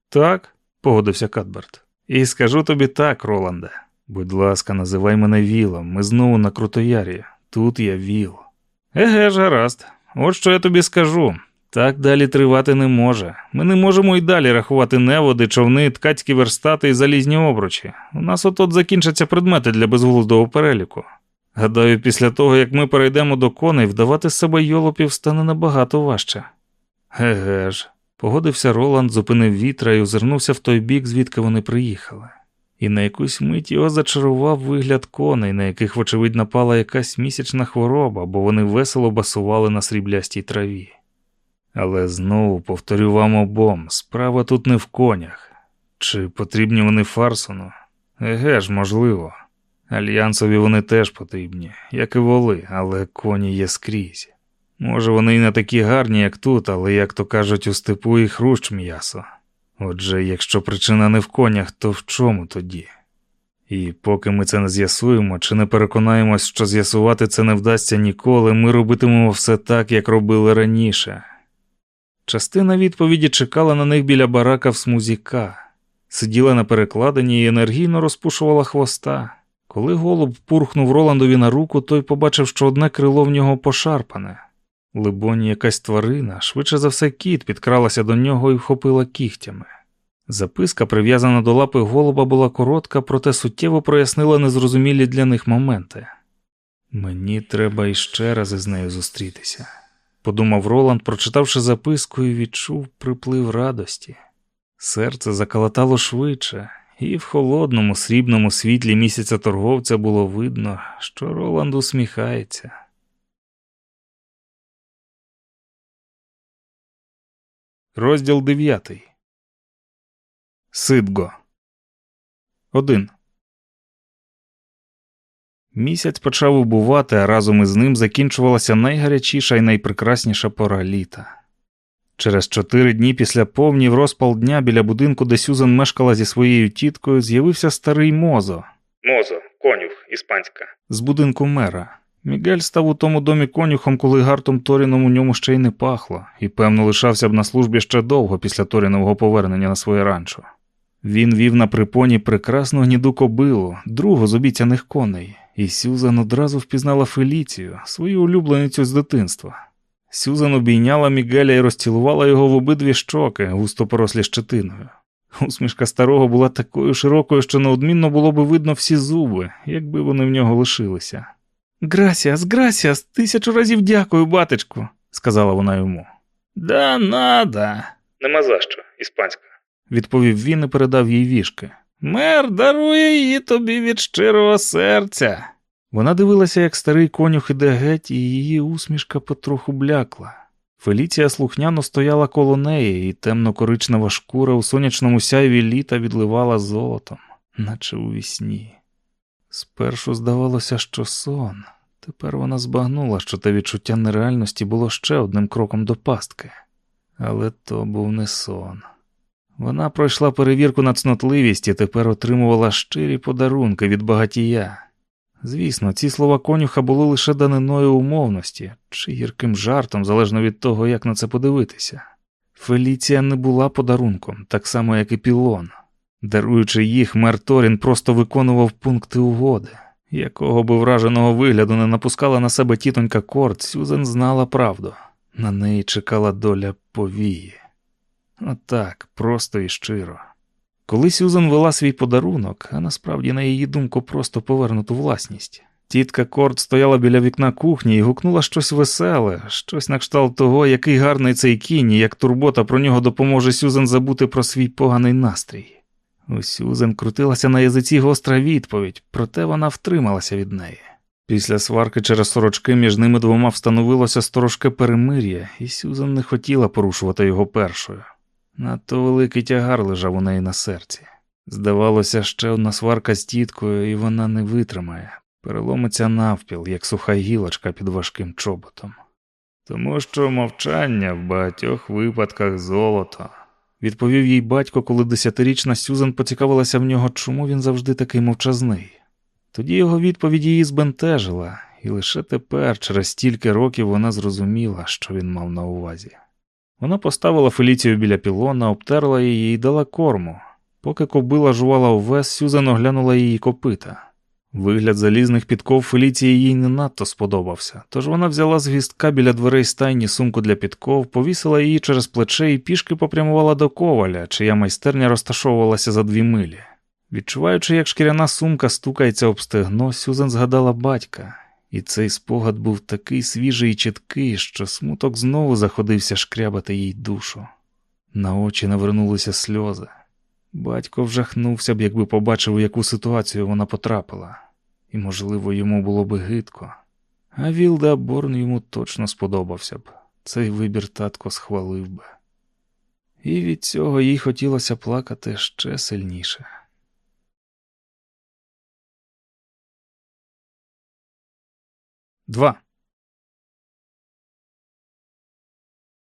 Так, погодився Кадберт. І скажу тобі так, Роланде. Будь ласка, називай мене Вілом, ми знову на Крутоярі. Тут я Віл. Еге ж, гаразд. От що я тобі скажу. Так далі тривати не може. Ми не можемо й далі рахувати неводи, човни, ткацькі верстати і залізні обручі. У нас от-от закінчаться предмети для безглуздого переліку. Гадаю, після того, як ми перейдемо до коней, вдавати з себе йолопів стане набагато важче. Еге ж, погодився Роланд, зупинив вітра і озирнувся в той бік, звідки вони приїхали. І на якусь мить його зачарував вигляд коней, на яких, вочевидь, напала якась місячна хвороба, бо вони весело басували на сріблястій траві. Але знову повторю вам обом, справа тут не в конях. Чи потрібні вони Фарсону? Еге ж, можливо. Альянсові вони теж потрібні, як і воли, але коні є скрізь. Може, вони й не такі гарні, як тут, але, як то кажуть, у степу і хрущ м'ясо. Отже, якщо причина не в конях, то в чому тоді? І поки ми це не з'ясуємо, чи не переконаємось, що з'ясувати це не вдасться ніколи, ми робитимемо все так, як робили раніше. Частина відповіді чекала на них біля барака в смузіка, сиділа на перекладині і енергійно розпушувала хвоста. Коли голуб пурхнув Роландові на руку, той побачив, що одне крило в нього пошарпане. Либоні, якась тварина, швидше за все, кіт підкралася до нього і вхопила кігтями. Записка, прив'язана до лапи голуба, була коротка, проте суттєво прояснила незрозумілі для них моменти. Мені треба іще раз із нею зустрітися подумав Роланд, прочитавши записку, і відчув приплив радості. Серце заколотало швидше, і в холодному срібному світлі місяця торговця було видно, що Роланд усміхається. Розділ дев'ятий. Сидго. Один. Місяць почав убувати, а разом із ним закінчувалася найгарячіша і найпрекрасніша пора літа. Через чотири дні після повні в розпал дня біля будинку, де Сюзан мешкала зі своєю тіткою, з'явився старий мозо. Мозо, конюх, іспанська. З будинку мера. Мігель став у тому домі конюхом, коли гартом Торіном у ньому ще й не пахло, і, певно, лишався б на службі ще довго після Торінового повернення на своє ранчо. Він вів на припоні прекрасну гніду кобилу, другу з обіцяних коней, і Сюзан одразу впізнала Феліцію, свою улюбленицю з дитинства. Сюзан обійняла Мігеля і розцілувала його в обидві щоки, густо порослі щетиною. Усмішка старого була такою широкою, що неодмінно було би видно всі зуби, якби вони в нього лишилися. Грасіас, грасіас, тисячу разів дякую, батечку, сказала вона йому. Да надо, Нема за що, іспанська, відповів він і передав їй вішки. Мер дарує її тобі від щирого серця. Вона дивилася, як старий конюх іде геть, і її усмішка потроху блякла. Феліція слухняно стояла коло неї, і темно-коричнева шкура у сонячному сяйві літа відливала золотом, наче у вісні. Спершу здавалося, що сон. Тепер вона збагнула, що те відчуття нереальності було ще одним кроком до пастки. Але то був не сон. Вона пройшла перевірку на цнотливість і тепер отримувала щирі подарунки від багатія. Звісно, ці слова конюха були лише даниною умовності чи гірким жартом, залежно від того, як на це подивитися. Феліція не була подарунком, так само, як і пілон. Даруючи їх, мер Торін просто виконував пункти угоди, якого би враженого вигляду не напускала на себе тітонька Корт, Сюзен знала правду. На неї чекала доля повії. Отак, просто і щиро. Коли Сюзан вела свій подарунок, а насправді, на її думку, просто повернуту власність. Тітка Корт стояла біля вікна кухні і гукнула щось веселе, щось на кшталт того, який гарний цей кінь, і як турбота про нього допоможе Сюзан забути про свій поганий настрій. У Сюзан крутилася на язиці гостра відповідь, проте вона втрималася від неї. Після сварки через сорочки між ними двома встановилося сторожке перемир'я, і Сюзан не хотіла порушувати його першою. Надто великий тягар лежав у неї на серці. Здавалося, ще одна сварка з тіткою, і вона не витримає, переломиться навпіл, як суха гілочка під важким чоботом. Тому що мовчання в багатьох випадках золото, відповів їй батько, коли десятирічна Сюзан поцікавилася в нього, чому він завжди такий мовчазний. Тоді його відповідь її збентежила, і лише тепер, через стільки років, вона зрозуміла, що він мав на увазі. Вона поставила Феліцію біля пілона, обтерла її і дала корму. Поки кобила жувала увес, Сюзан оглянула її копита. Вигляд залізних підков Феліції їй не надто сподобався, тож вона взяла з гвістка біля дверей стайні сумку для підков, повісила її через плече і пішки попрямувала до коваля, чия майстерня розташовувалася за дві милі. Відчуваючи, як шкіряна сумка стукається об стегно, Сюзан згадала батька, і цей спогад був такий свіжий і чіткий, що смуток знову заходився шкрябати їй душу. На очі навернулися сльози. Батько вжахнувся б, якби побачив, у яку ситуацію вона потрапила, і, можливо, йому було би гидко. А Вілда Борн йому точно сподобався б. Цей вибір татко схвалив би. І від цього їй хотілося плакати ще сильніше. Два.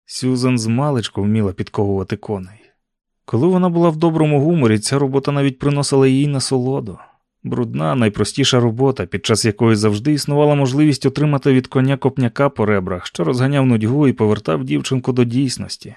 Сюзан змалечку вміла підковувати коней. Коли вона була в доброму гуморі, ця робота навіть приносила їй насолоду. Брудна, найпростіша робота, під час якої завжди існувала можливість отримати від коня копняка по ребрах, що розганяв нудьгу і повертав дівчинку до дійсності.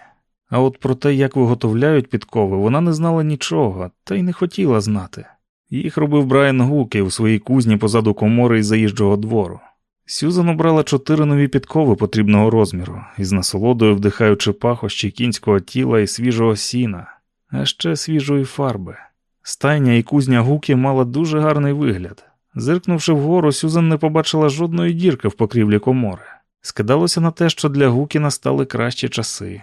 А от про те, як виготовляють підкови, вона не знала нічого, та й не хотіла знати. Їх робив Брайан Гуки у своїй кузні позаду комори із заїжджого двору. Сюзан обрала чотири нові підкови потрібного розміру, із насолодою вдихаючи пахощі кінського тіла і свіжого сіна, а ще свіжої фарби. Стайня і кузня гуки мала дуже гарний вигляд. Зиркнувши вгору, Сюзан не побачила жодної дірки в покрівлі комори. Скидалося на те, що для гуки настали кращі часи.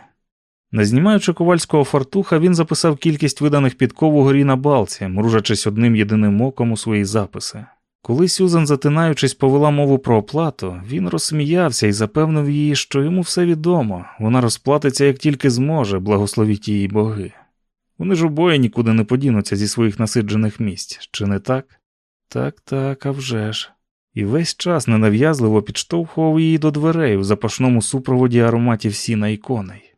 Не знімаючи ковальського фартуха, він записав кількість виданих підков у горі на балці, мружачись одним єдиним оком у свої записи. Коли Сюзан, затинаючись, повела мову про оплату, він розсміявся і запевнив її, що йому все відомо, вона розплатиться як тільки зможе, благословіть її боги. Вони ж обоє нікуди не подінуться зі своїх насиджених місць, чи не так? Так, так, а вже ж. І весь час ненав'язливо підштовхував її до дверей у запашному супроводі ароматів сіна і коней.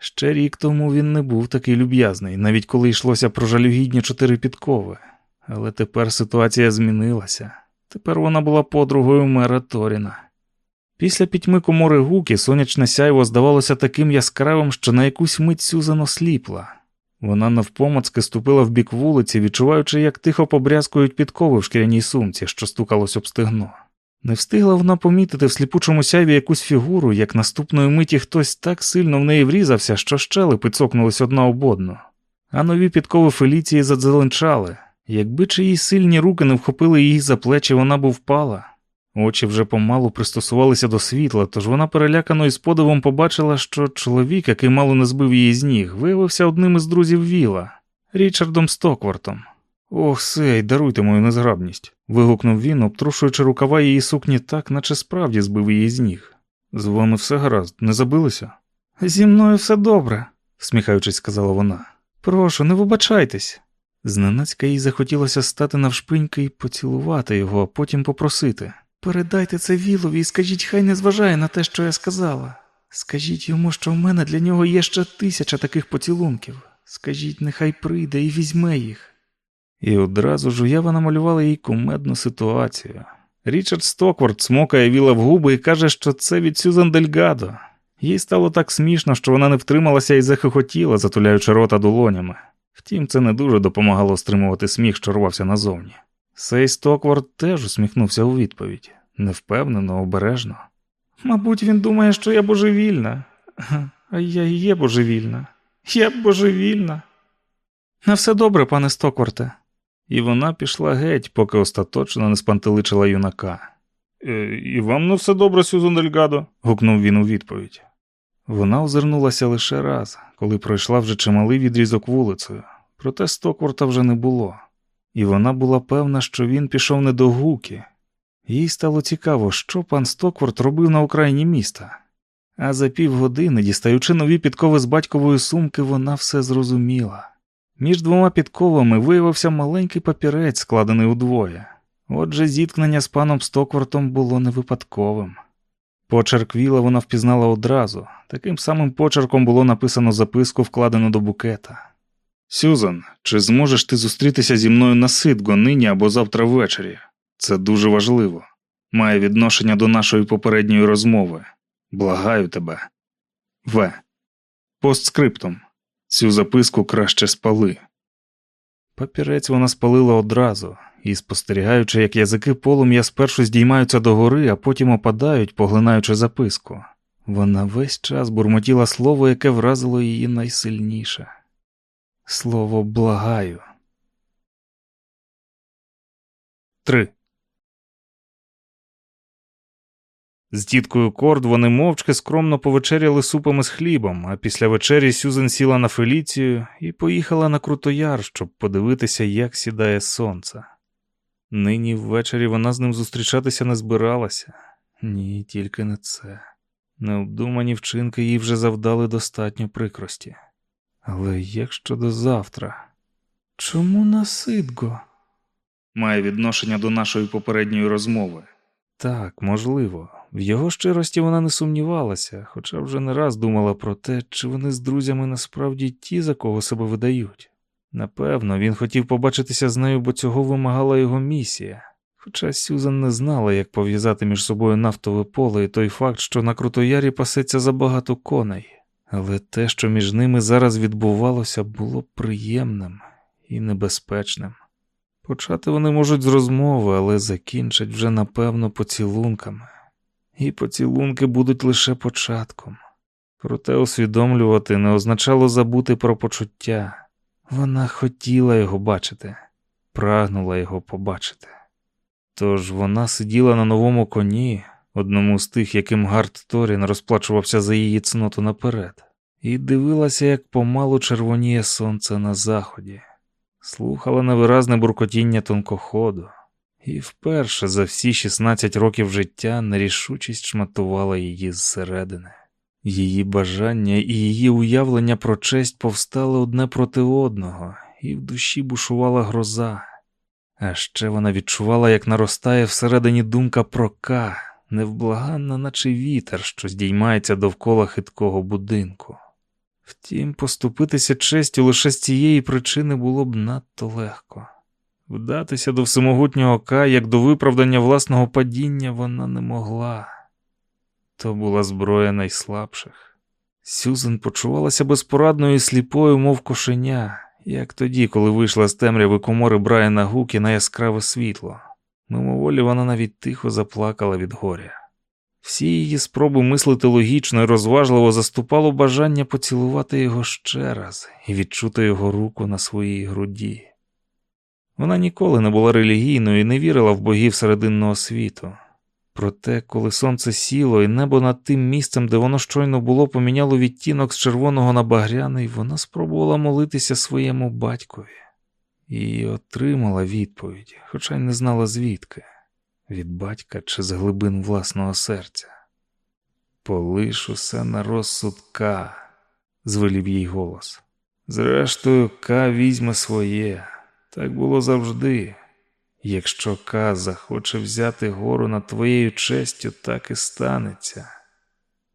Ще рік тому він не був такий люб'язний, навіть коли йшлося про жалюгідні чотири підкови. Але тепер ситуація змінилася. Тепер вона була подругою мера Торіна. Після пітьми комори гуки сонячне сяйво здавалося таким яскравим, що на якусь мить Сюзан осліпла. Вона навпомацки ступила в бік вулиці, відчуваючи, як тихо побрязкують підкови в шкіряній сумці, що стукалось об стегно. Не встигла вона помітити в сліпучому сяйві якусь фігуру, як наступної миті хтось так сильно в неї врізався, що щелепи цокнулись одна об одну. А нові підкови Феліції задзеленчали. Якби чиї сильні руки не вхопили її за плечі, вона б впала. Очі вже помалу пристосувалися до світла, тож вона перелякано і з подивом побачила, що чоловік, який мало не збив її з ніг, виявився одним із друзів Віла, Річардом Стоквартом. Ох, сей, даруйте мою незграбність. вигукнув він, обтрушуючи рукава її сукні так, наче справді збив її з ніг. З вами все гаразд, не забилися? Зі мною все добре, всміхаючись, сказала вона. Прошу, не вибачайтесь. Зненацька їй захотілося стати навшпиньки і поцілувати його, а потім попросити. Передайте це Вілові і скажіть, хай не зважає на те, що я сказала. Скажіть йому, що в мене для нього є ще тисяча таких поцілунків. Скажіть, нехай прийде і візьме їх. І одразу ж уява намалювала їй кумедну ситуацію. Річард Стоквард смокає віла в губи і каже, що це від Сюзан Дельгадо. Їй стало так смішно, що вона не втрималася і захихотіла, затуляючи рота долонями. Втім, це не дуже допомагало стримувати сміх, що рвався назовні. Сей Стоквард теж усміхнувся у відповідь невпевнено, обережно. Мабуть, він думає, що я божевільна, а я і є божевільна. Я божевільна. На все добре, пане Стокварте. І вона пішла геть, поки остаточно не спантеличила юнака. «Е, І вам не все добре, Сюзан Дельгадо? гукнув він у відповідь. Вона озирнулася лише раз, коли пройшла вже чималий відрізок вулицею, проте Стокворта вже не було, і вона була певна, що він пішов не до гуки. Їй стало цікаво, що пан Стокворт робив на окраїні міста. А за півгодини, дістаючи нові підкови з батькової сумки, вона все зрозуміла. Між двома підковами виявився маленький папірець, складений удвоє. Отже, зіткнення з паном Стоквартом було не випадковим. Почерк Віла вона впізнала одразу. Таким самим почерком було написано записку, вкладену до букета. Сюзан, чи зможеш ти зустрітися зі мною на ситго нині або завтра ввечері? Це дуже важливо. Має відношення до нашої попередньої розмови. Благаю тебе. В. Постскриптум. Цю записку краще спали. Папірець вона спалила одразу і, спостерігаючи, як язики полум'я спершу здіймаються догори, а потім опадають, поглинаючи записку. Вона весь час бурмотіла слово, яке вразило її найсильніше. Слово благаю. 3. З тіткою Корд вони мовчки скромно повечеряли супами з хлібом, а після вечері Сюзен сіла на Феліцію і поїхала на Крутояр, щоб подивитися, як сідає сонце. Нині ввечері вона з ним зустрічатися не збиралася. Ні, тільки не це. Необдумані вчинки їй вже завдали достатньо прикрості. Але як щодо завтра? Чому насидго? Має відношення до нашої попередньої розмови. Так, можливо. В його щирості вона не сумнівалася, хоча вже не раз думала про те, чи вони з друзями насправді ті, за кого себе видають. Напевно, він хотів побачитися з нею, бо цього вимагала його місія. Хоча Сюзан не знала, як пов'язати між собою нафтове поле і той факт, що на Крутоярі пасеться забагато коней, але те, що між ними зараз відбувалося, було приємним і небезпечним. Почати вони можуть з розмови, але закінчать вже напевно поцілунками, і поцілунки будуть лише початком. Проте усвідомлювати не означало забути про почуття. Вона хотіла його бачити, прагнула його побачити. Тож вона сиділа на новому коні, одному з тих, яким Гард Торін розплачувався за її цноту наперед, і дивилася, як помалу червоніє сонце на заході, слухала невиразне буркотіння тонкоходу, і вперше за всі 16 років життя нерішучість шматувала її зсередини. Її бажання і її уявлення про честь повстали одне проти одного, і в душі бушувала гроза. А ще вона відчувала, як наростає всередині думка про К, невблаганна, наче вітер, що здіймається довкола хиткого будинку. Втім, поступитися честю лише з цієї причини було б надто легко. Вдатися до всемогутнього К, як до виправдання власного падіння, вона не могла. То була зброя найслабших. Сюзен почувалася безпорадною і сліпою, мов кошеня, як тоді, коли вийшла з темряви комори Брайана Гукі на яскраве світло. Мимоволі вона навіть тихо заплакала від горя. Всі її спроби мислити логічно і розважливо заступало бажання поцілувати його ще раз і відчути його руку на своїй груді. Вона ніколи не була релігійною і не вірила в богів серединного світу. Проте, коли сонце сіло, і небо над тим місцем, де воно щойно було, поміняло відтінок з червоного на багряний, вона спробувала молитися своєму батькові і отримала відповідь, хоча й не знала звідки від батька чи з глибин власного серця. Полиш усе на розсуд К, звелів їй голос. Зрештою, К візьме своє. Так було завжди. Якщо Ка захоче взяти гору над твоєю честю, так і станеться.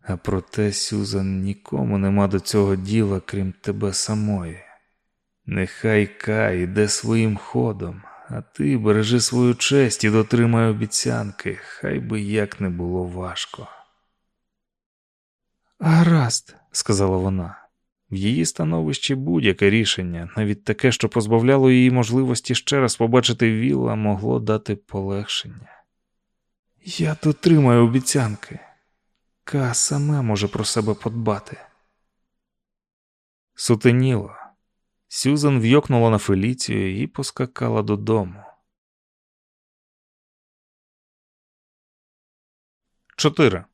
А проте, Сюзан, нікому нема до цього діла, крім тебе самої. Нехай Ка йде своїм ходом, а ти бережи свою честь і дотримай обіцянки, хай би як не було важко. Гаразд, сказала вона. В її становищі будь-яке рішення, навіть таке, що позбавляло її можливості ще раз побачити Вілла, могло дати полегшення. Я дотримаю обіцянки. Ка саме може про себе подбати. Сутеніло. Сюзан вйокнула на Феліцію і поскакала додому. 4.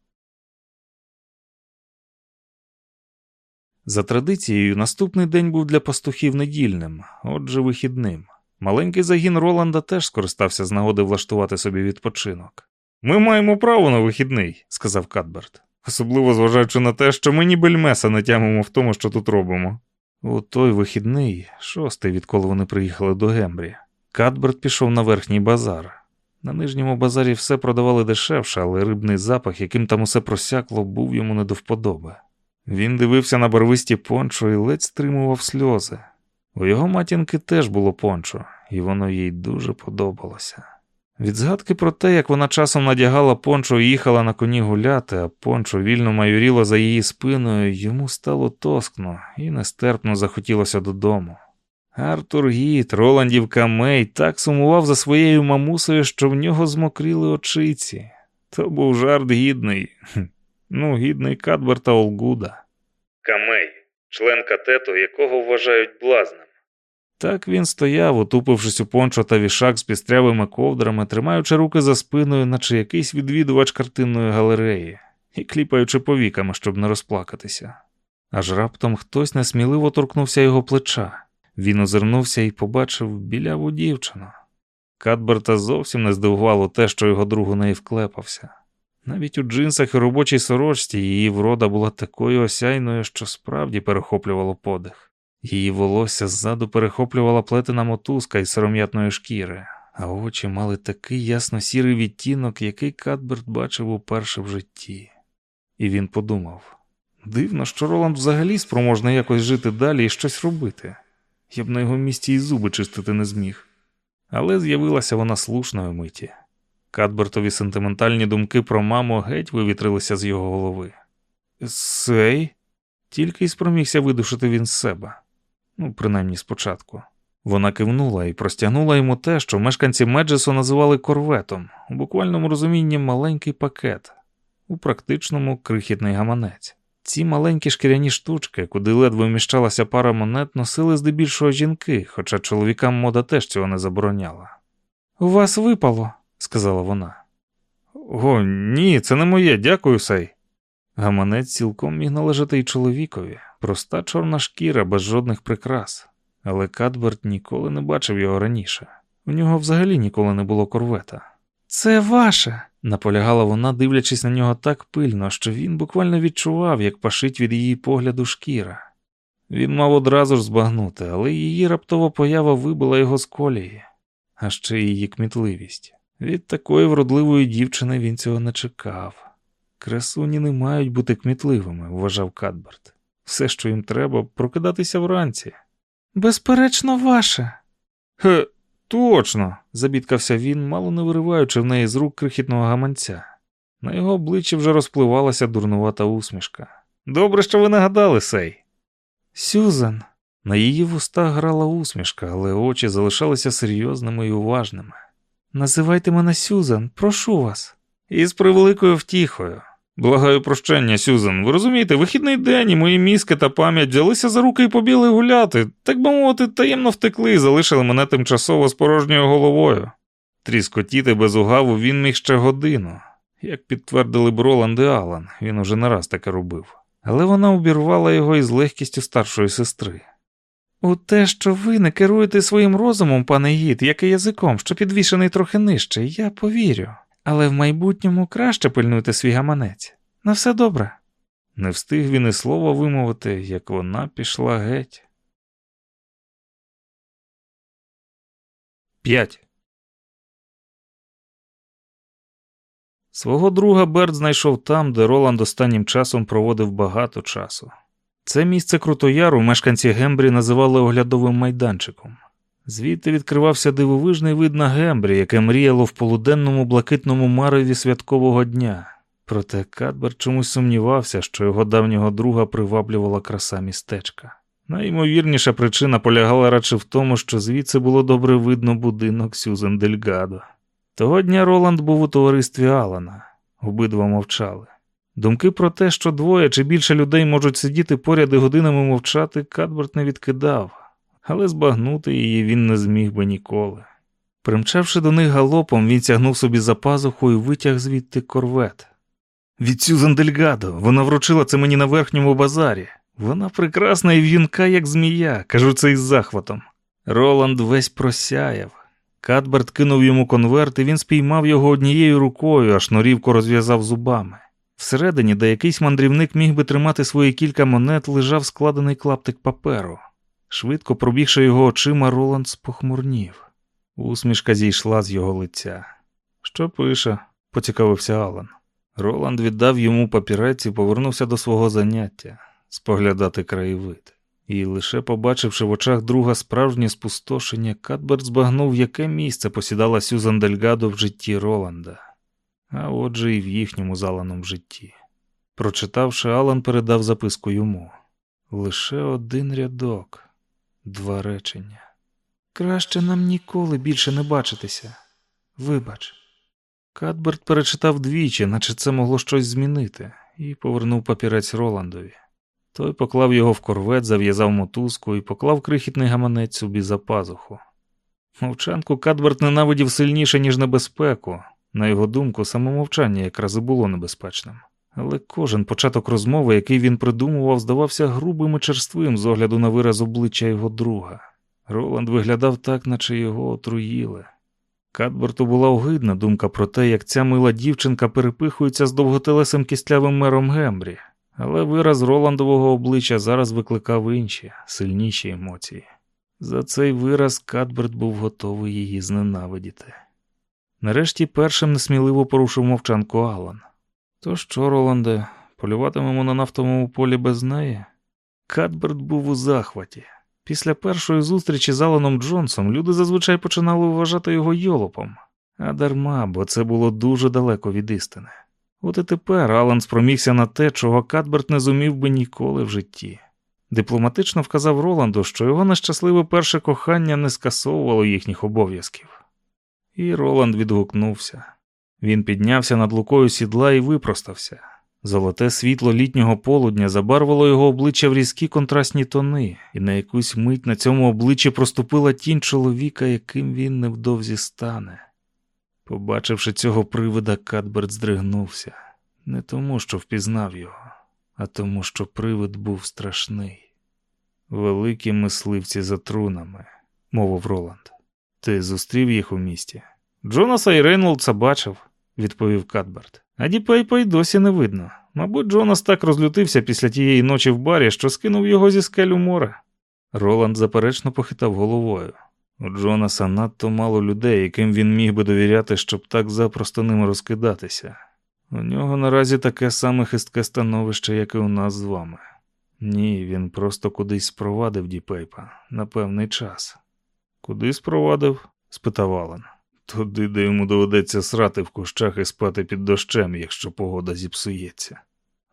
За традицією, наступний день був для пастухів недільним, отже, вихідним. Маленький загін Роланда теж скористався з нагоди влаштувати собі відпочинок. Ми маємо право на вихідний, сказав Кадберт, особливо зважаючи на те, що ми ні бельмеса не тямимо в тому, що тут робимо. У той вихідний, шостий, відколи вони приїхали до Гембрі, Кадберт пішов на верхній базар. На нижньому базарі все продавали дешевше, але рибний запах, яким там усе просякло, був йому не до вподоби. Він дивився на барвисті пончо і ледь стримував сльози. У його матінки теж було пончо, і воно їй дуже подобалося. Від згадки про те, як вона часом надягала пончо і їхала на коні гуляти, а пончо вільно майоріло за її спиною, йому стало тоскно і нестерпно захотілося додому. Артур Гіт, Роландів Камей так сумував за своєю мамусею, що в нього змокріли очиці. То був жарт гідний, ну, гідний Кадберта Олгуда. Камей, член катету, якого вважають блазнем. Так він стояв, утупившись у пончо та вішак з пістрявими ковдрами, тримаючи руки за спиною, наче якийсь відвідувач картинної галереї, і кліпаючи повіками, щоб не розплакатися. Аж раптом хтось несміливо торкнувся його плеча. Він озирнувся і побачив біляву дівчину. Кадберта зовсім не здивувало те, що його друг у неї вклепався. Навіть у джинсах і робочій сорочці її врода була такою осяйною, що справді перехоплювало подих. Її волосся ззаду перехоплювала плетена мотузка із сором'ятної шкіри, а очі мали такий ясно сірий відтінок, який Кадберт бачив уперше в житті. І він подумав дивно, що Роланд взагалі спроможний якось жити далі і щось робити. Я б на його місці і зуби чистити не зміг. Але з'явилася вона слушної миті. Кадбертові сентиментальні думки про маму геть вивітрилися з його голови. Сей? Тільки й спромігся видушити він з себе. Ну, принаймні спочатку. Вона кивнула і простягнула йому те, що мешканці Меджесу називали корветом, у буквальному розумінні маленький пакет, у практичному крихітний гаманець. Ці маленькі шкіряні штучки, куди ледве вміщалася пара монет, носили здебільшого жінки, хоча чоловікам мода теж цього не забороняла. У вас випало, сказала вона. О, ні, це не моє, дякую, сей. Гаманець цілком міг належати й чоловікові, проста чорна шкіра без жодних прикрас. Але Кадберт ніколи не бачив його раніше. У нього взагалі ніколи не було корвета. Це ваше, наполягала вона, дивлячись на нього так пильно, що він буквально відчував, як пашить від її погляду шкіра. Він мав одразу ж збагнути, але її раптова поява вибила його з колії, а ще її кмітливість. Від такої вродливої дівчини він цього не чекав. Красуні не мають бути кмітливими, вважав Кадберт. Все, що їм треба, прокидатися вранці. Безперечно, ваше. Хе, точно, забідкався він, мало не вириваючи в неї з рук крихітного гаманця. На його обличчі вже розпливалася дурнувата усмішка. Добре, що ви нагадали, сей. Сюзан. На її вустах грала усмішка, але очі залишалися серйозними і уважними. Називайте мене Сюзан, прошу вас. І з превеликою втіхою. Благаю прощення, Сюзан. Ви розумієте, вихідний день і мої мізки та пам'ять взялися за руки і побіли гуляти, так би мовити, таємно втекли і залишили мене тимчасово з порожньою головою. Тріскотіти без угаву він міг ще годину. Як підтвердили б Роланд і Алан, він уже не раз таке робив. Але вона обірвала його із легкістю старшої сестри. У те, що ви не керуєте своїм розумом, пане гід, як і язиком, що підвішений трохи нижче, я повірю. Але в майбутньому краще пильнуйте свій гаманець. На все добре. Не встиг він і слова вимовити, як вона пішла геть. 5. Свого друга Берт знайшов там, де Роланд останнім часом проводив багато часу. Це місце Крутояру мешканці Гембрі називали оглядовим майданчиком. Звідти відкривався дивовижний вид на Гембрі, яке мріяло в полуденному блакитному мареві святкового дня. Проте Кадбер чомусь сумнівався, що його давнього друга приваблювала краса містечка. Найімовірніша причина полягала радше в тому, що звідси було добре видно будинок Сюзен Дельгадо. Того дня Роланд був у товаристві Алана, обидва мовчали. Думки про те, що двоє чи більше людей можуть сидіти поряд і годинами мовчати, Кадберт не відкидав, але збагнути її він не зміг би ніколи. Примчавши до них галопом, він тягнув собі за пазуху і витяг звідти корвет. Від Сюзан Дельгадо, вона вручила це мені на верхньому базарі. Вона прекрасна і в'юнка, як змія, кажу це із захватом. Роланд весь просяяв. Кадберт кинув йому конверт, і він спіймав його однією рукою, аж норівку розв'язав зубами. Всередині, де якийсь мандрівник міг би тримати свої кілька монет, лежав складений клаптик паперу. Швидко пробігши його очима, Роланд спохмурнів. Усмішка зійшла з його лиця. Що пише? поцікавився Алан. Роланд віддав йому папірець і повернувся до свого заняття споглядати краєвид. І лише побачивши в очах друга справжнє спустошення, Кадберт збагнув, яке місце посідала Сюзан Дельгадо в житті Роланда, а отже, і в їхньому заланому житті. Прочитавши, Алан передав записку йому лише один рядок, два речення. Краще нам ніколи більше не бачитися. Вибач. Кадберт перечитав двічі, наче це могло щось змінити, і повернув папірець Роландові. Той поклав його в корвет, зав'язав мотузку і поклав крихітний гаманець собі за пазуху. Мовчанку Кадберт ненавидів сильніше, ніж небезпеку. На його думку, саме мовчання якраз і було небезпечним. Але кожен початок розмови, який він придумував, здавався грубим і черствим з огляду на вираз обличчя його друга. Роланд виглядав так, наче його отруїли. Кадберту була огидна думка про те, як ця мила дівчинка перепихується з довготелесим кістлявим мером Гембрі, але вираз Роландового обличчя зараз викликав інші, сильніші емоції. За цей вираз Кадберт був готовий її зненавидіти. Нарешті першим несміливо порушив мовчанку Алан. То що, Роланде, полюватимемо на нафтовому полі без неї? Кадберт був у захваті. Після першої зустрічі з Аланом Джонсом люди зазвичай починали вважати його йолопом, а дарма, бо це було дуже далеко від істини. От і тепер Алан спромігся на те, чого Кадберт не зумів би ніколи в житті. Дипломатично вказав Роланду, що його нещасливе перше кохання не скасовувало їхніх обов'язків. І Роланд відгукнувся. Він піднявся над лукою сідла і випростався. Золоте світло літнього полудня забарвило його обличчя в різкі контрастні тони, і на якусь мить на цьому обличчі проступила тінь чоловіка, яким він невдовзі стане. Побачивши цього привида, Кадберт здригнувся не тому, що впізнав його, а тому, що привид був страшний. Великі мисливці за трунами, мовив Роланд. Ти зустрів їх у місті? Джонаса і Рейнолдса бачив, відповів Кадберт. А Діпейпа й досі не видно. Мабуть, Джонас так розлютився після тієї ночі в барі, що скинув його зі скелю море. Роланд заперечно похитав головою. У Джонаса надто мало людей, яким він міг би довіряти, щоб так запросто ними розкидатися. У нього наразі таке саме хистке становище, як і у нас з вами. Ні, він просто кудись спровадив Діпейпа на певний час. Куди спровадив? спитав Алан. Туди, де йому доведеться срати в кущах і спати під дощем, якщо погода зіпсується.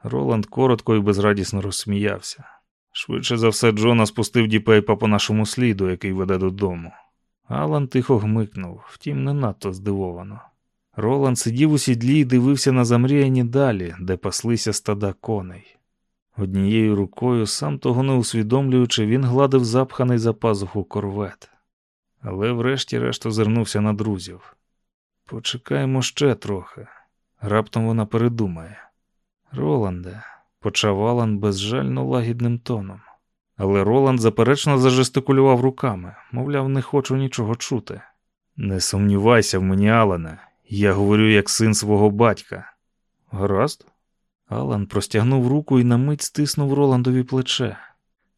Роланд коротко і безрадісно розсміявся. Швидше за все, Джона спустив Діпейпа по нашому сліду, який веде додому. Алан тихо гмикнув, втім, не надто здивовано. Роланд сидів у сідлі і дивився на замріяні далі, де паслися стада коней. Однією рукою, сам того не усвідомлюючи, він гладив запханий за пазуху корвет. Але врешті-решт озирнувся на друзів. Почекаємо ще трохи. Раптом вона передумає. Роланде, почав Алан безжально лагідним тоном. Але Роланд заперечно зажестикулював руками, мовляв, не хочу нічого чути. Не сумнівайся в мені, Алане, я говорю як син свого батька. Гаразд? Алан простягнув руку і на мить стиснув Роландові плече.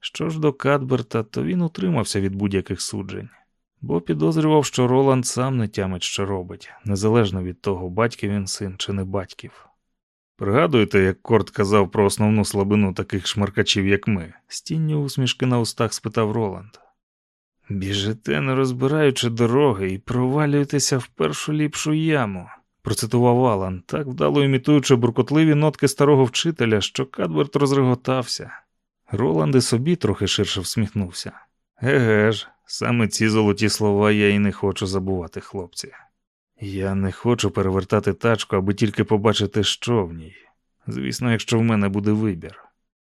Що ж до Кадберта, то він утримався від будь-яких суджень, бо підозрював, що Роланд сам не тямить, що робить, незалежно від того, батьків він син чи не батьків. Пригадуєте, як Корт казав про основну слабину таких шмаркачів, як ми? З тінню усмішки на устах спитав Роланд. Біжите, не розбираючи дороги, і провалюєтеся в першу ліпшу яму, процитував Алан, так вдало імітуючи буркотливі нотки старого вчителя, що Кадберт розреготався. Роланд і собі трохи ширше всміхнувся. Еге ж, саме ці золоті слова я і не хочу забувати, хлопці. Я не хочу перевертати тачку, аби тільки побачити, що в ній. Звісно, якщо в мене буде вибір.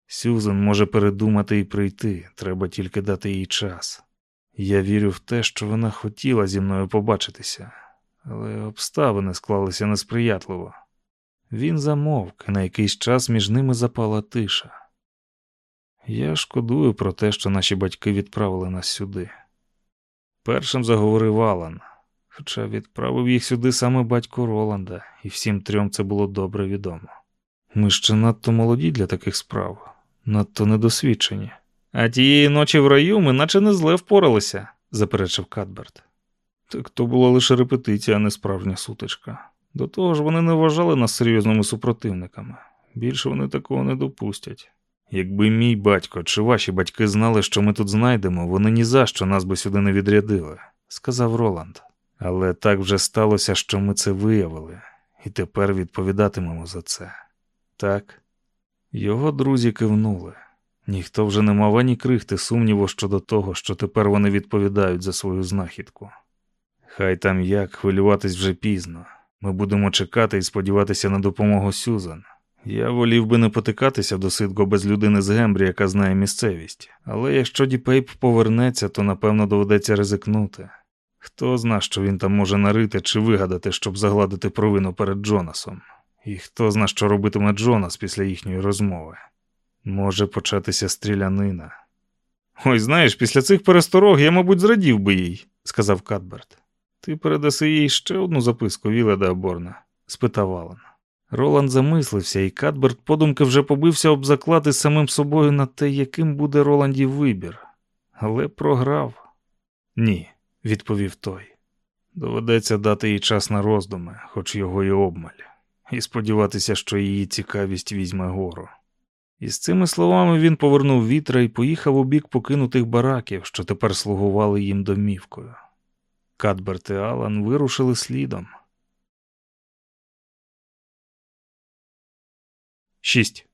Сюзан може передумати і прийти, треба тільки дати їй час. Я вірю в те, що вона хотіла зі мною побачитися, але обставини склалися несприятливо. Він замовк, і на якийсь час між ними запала тиша. Я шкодую про те, що наші батьки відправили нас сюди. Першим заговорив Алан, хоча відправив їх сюди саме батько Роланда, і всім трьом це було добре відомо. Ми ще надто молоді для таких справ, надто недосвідчені. А тієї ночі в раю ми наче не зле впоралися, заперечив Кадберт. Так то була лише репетиція, а не справжня сутичка. До того ж, вони не вважали нас серйозними супротивниками. Більше вони такого не допустять. Якби мій батько чи ваші батьки знали, що ми тут знайдемо, вони ні за що нас би сюди не відрядили, сказав Роланд. Але так вже сталося, що ми це виявили, і тепер відповідатимемо за це. Так? Його друзі кивнули. Ніхто вже не мав ані крихти сумніву щодо того, що тепер вони відповідають за свою знахідку. Хай там як хвилюватись вже пізно. Ми будемо чекати і сподіватися на допомогу Сюзан. Я волів би не потикатися до Сидго без людини з Гембрі, яка знає місцевість, але якщо Діпейп повернеться, то напевно доведеться ризикнути. Хто зна, що він там може нарити чи вигадати, щоб загладити провину перед Джонасом, і хто зна, що робитиме Джонас після їхньої розмови. Може початися стрілянина. Ой, знаєш, після цих пересторог я, мабуть, зрадів би їй, сказав Кадберт. Ти передаси їй ще одну записку, Віледа Аборна? спитав Алан. Роланд замислився, і Кадберт подумки вже побився об заклад із самим собою на те, яким буде Роландів вибір, але програв. Ні, відповів той. Доведеться дати їй час на роздуми, хоч його і обмаль, і сподіватися, що її цікавість візьме гору. І з цими словами він повернув вітра і поїхав у бік покинутих бараків, що тепер слугували їм домівкою. Кадберт і Алан вирушили слідом. 6.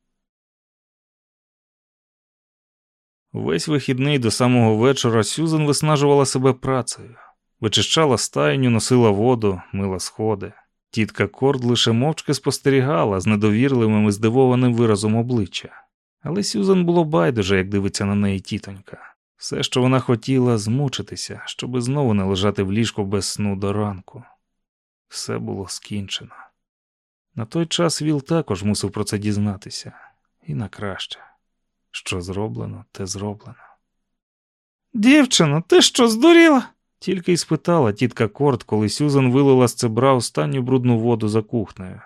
Весь вихідний до самого вечора Сюзан виснажувала себе працею, вичищала стайню, носила воду, мила сходи. Тітка Корд лише мовчки спостерігала з недовірливим і здивованим виразом обличчя. Але Сюзан було байдуже, як дивиться на неї тітонька. Все, що вона хотіла, змучитися, щоби знову не лежати в ліжку без сну до ранку. Все було скінчено. На той час Віл також мусив про це дізнатися. і на краще. Що зроблено, те зроблено. Дівчино, ти що здуріла? Тільки й спитала тітка Корт, коли Сюзан вилила з цебра останню брудну воду за кухнею.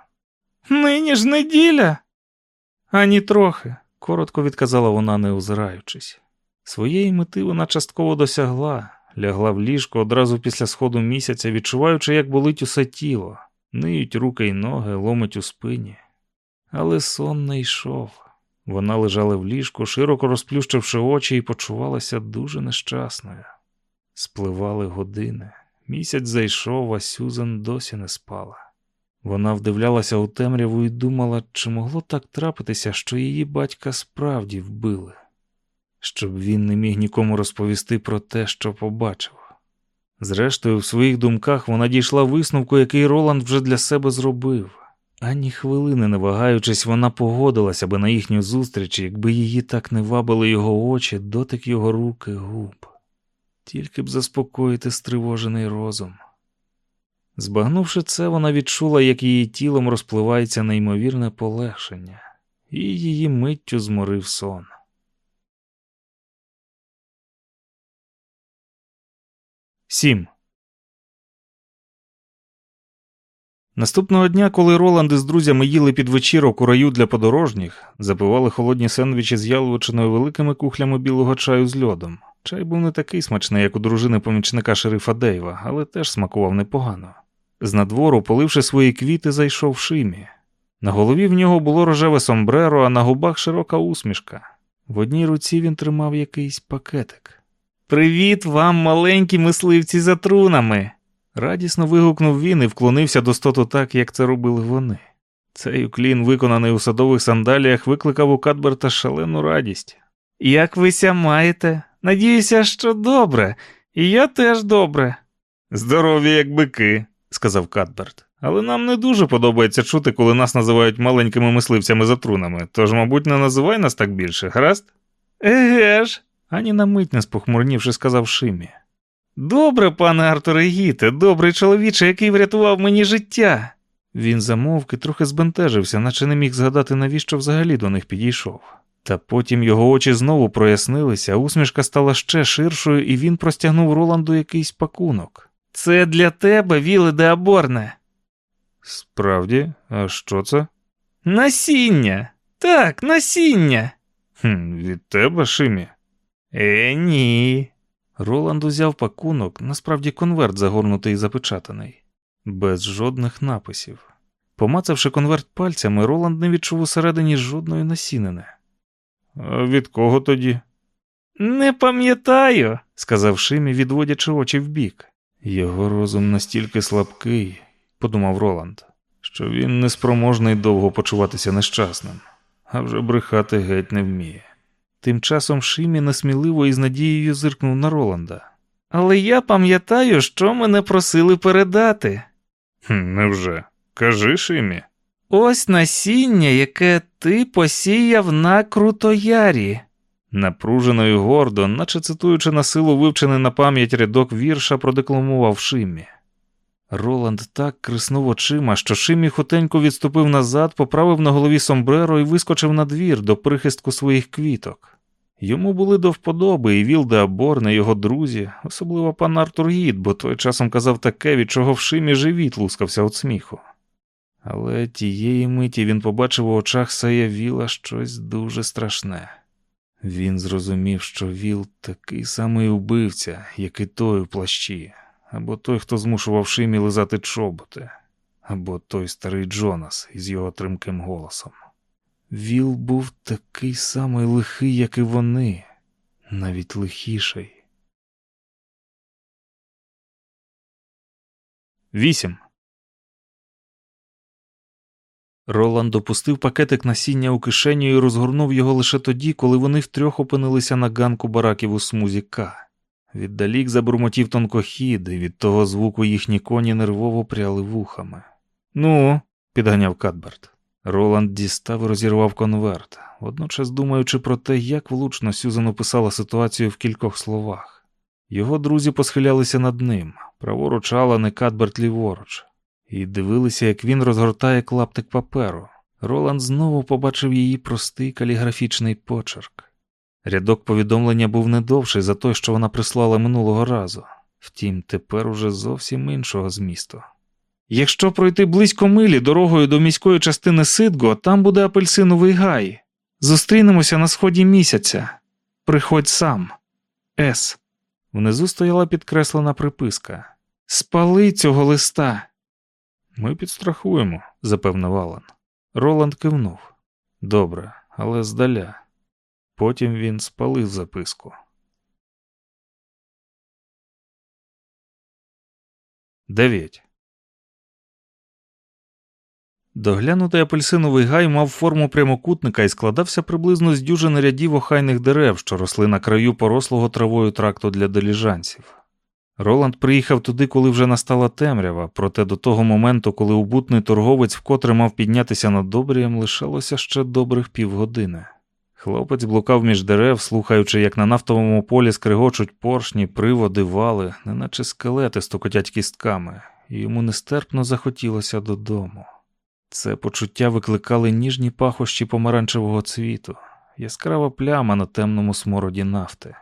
Нині ж неділя. Ані трохи, коротко відказала вона, не озираючись. Своєї мети вона частково досягла, лягла в ліжко одразу після сходу місяця, відчуваючи, як болить усе тіло, ниють руки й ноги, ломить у спині. Але сон не йшов. Вона лежала в ліжку, широко розплющивши очі, і почувалася дуже нещасною. Спливали години. Місяць зайшов, а Сюзан досі не спала. Вона вдивлялася у темряву і думала, чи могло так трапитися, що її батька справді вбили, щоб він не міг нікому розповісти про те, що побачив. Зрештою, в своїх думках вона дійшла висновку, який Роланд вже для себе зробив. Ані хвилини не вагаючись, вона погодилася би на їхню зустріч, якби її так не вабили його очі, дотик його руки, губ. Тільки б заспокоїти стривожений розум. Збагнувши це, вона відчула, як її тілом розпливається неймовірне полегшення, і її миттю зморив сон. Сім. Наступного дня, коли Роланди з друзями їли під вечірок у раю для подорожніх, запивали холодні сендвічі з яловичиною великими кухлями білого чаю з льодом. Чай був не такий смачний, як у дружини помічника шерифа Дейва, але теж смакував непогано. З надвору, поливши свої квіти, зайшов Шимі. На голові в нього було рожеве сомбреро, а на губах широка усмішка. В одній руці він тримав якийсь пакетик. Привіт вам, маленькі мисливці за трунами! Радісно вигукнув він і вклонився до стоту так, як це робили вони. Цей уклін, виконаний у садових сандаліях, викликав у Кадберта шалену радість. Як вися маєте? Надіюся, що добре, і я теж добре. Здорові, як бики, сказав Кадберт. Але нам не дуже подобається чути, коли нас називають маленькими мисливцями за трунами, тож, мабуть, не називай нас так більше, гаразд? Еге ж, ані на мить не спохмурнівши, сказав Шимі. Добре, пане Артуре Гіте, добрий чоловіче, який врятував мені життя. Він замовк і трохи збентежився, наче не міг згадати, навіщо взагалі до них підійшов. Та потім його очі знову прояснилися, усмішка стала ще ширшою, і він простягнув Роланду якийсь пакунок. Це для тебе, Віле де Аборне. Справді, а що це? Насіння. Так, насіння. Хм, Від тебе, Шимі? Е, ні. Роланд узяв пакунок, насправді конверт загорнутий і запечатаний, без жодних написів. Помацавши конверт пальцями, Роланд не відчув усередині жодної насінини. Від кого тоді? Не пам'ятаю, сказав Шимі, відводячи очі вбік. Його розум настільки слабкий, подумав Роланд, що він неспроможний довго почуватися нещасним, а вже брехати геть не вміє. Тим часом Шимі несміливо і з надією зиркнув на Роланда. Але я пам'ятаю, що мене просили передати. «Хм, Невже? Кажи Шимі. Ось насіння, яке ти посіяв на крутоярі. Напружено і гордо, наче цитуючи на силу вивчений на пам'ять рядок вірша, продекламував Шимі. Роланд так кресонув очима, що Шимі хутенько відступив назад, поправив на голові сомбреро і вискочив на двір до прихистку своїх квіток. Йому були до вподоби і Віл Деаборн, його друзі, особливо пан Артур Гід, бо той часом казав таке, від чого в Шимі живіт лускався від сміху. Але тієї миті він побачив у очах Сая Віла щось дуже страшне. Він зрозумів, що Віл такий самий убивця, як і той у плащі, або той, хто змушував Шимі лизати чоботи, або той старий Джонас із його тримким голосом. Віл був такий самий лихий, як і вони, навіть лихіший. Вісім. Роланд опустив пакетик насіння у кишеню і розгорнув його лише тоді, коли вони втрьох опинилися на ганку бараків у смузі К. Віддалік забурмотів тонкохід, і від того звуку їхні коні нервово пряли вухами. Ну, підганяв Кадберт. Роланд дістав і розірвав конверт, водночас думаючи про те, як влучно Сюзан описала ситуацію в кількох словах. Його друзі посхилялися над ним, праворуч Алан і Кадберт ліворуч, і дивилися, як він розгортає клаптик паперу. Роланд знову побачив її простий каліграфічний почерк. Рядок повідомлення був не довший за той, що вона прислала минулого разу. Втім, тепер уже зовсім іншого змісту. Якщо пройти близько милі дорогою до міської частини Сидго, там буде апельсиновий гай. Зустрінемося на сході місяця. Приходь сам. С. Внизу стояла підкреслена приписка. Спали цього листа. Ми підстрахуємо, запевнив Алан. Роланд кивнув. Добре, але здаля. Потім він спалив записку. Дев'ять. Доглянутий апельсиновий гай мав форму прямокутника і складався приблизно з дюжини рядів охайних дерев, що росли на краю порослого травою тракту для доліжанців. Роланд приїхав туди, коли вже настала темрява, проте до того моменту, коли убутний торговець вкотре мав піднятися над добрієм, лишалося ще добрих півгодини. Хлопець блукав між дерев, слухаючи, як на нафтовому полі скригочуть поршні, приводи, вали, неначе скелети стукотять кістками, і йому нестерпно захотілося додому. Це почуття викликали ніжні пахощі помаранчевого цвіту, яскрава пляма на темному смороді нафти.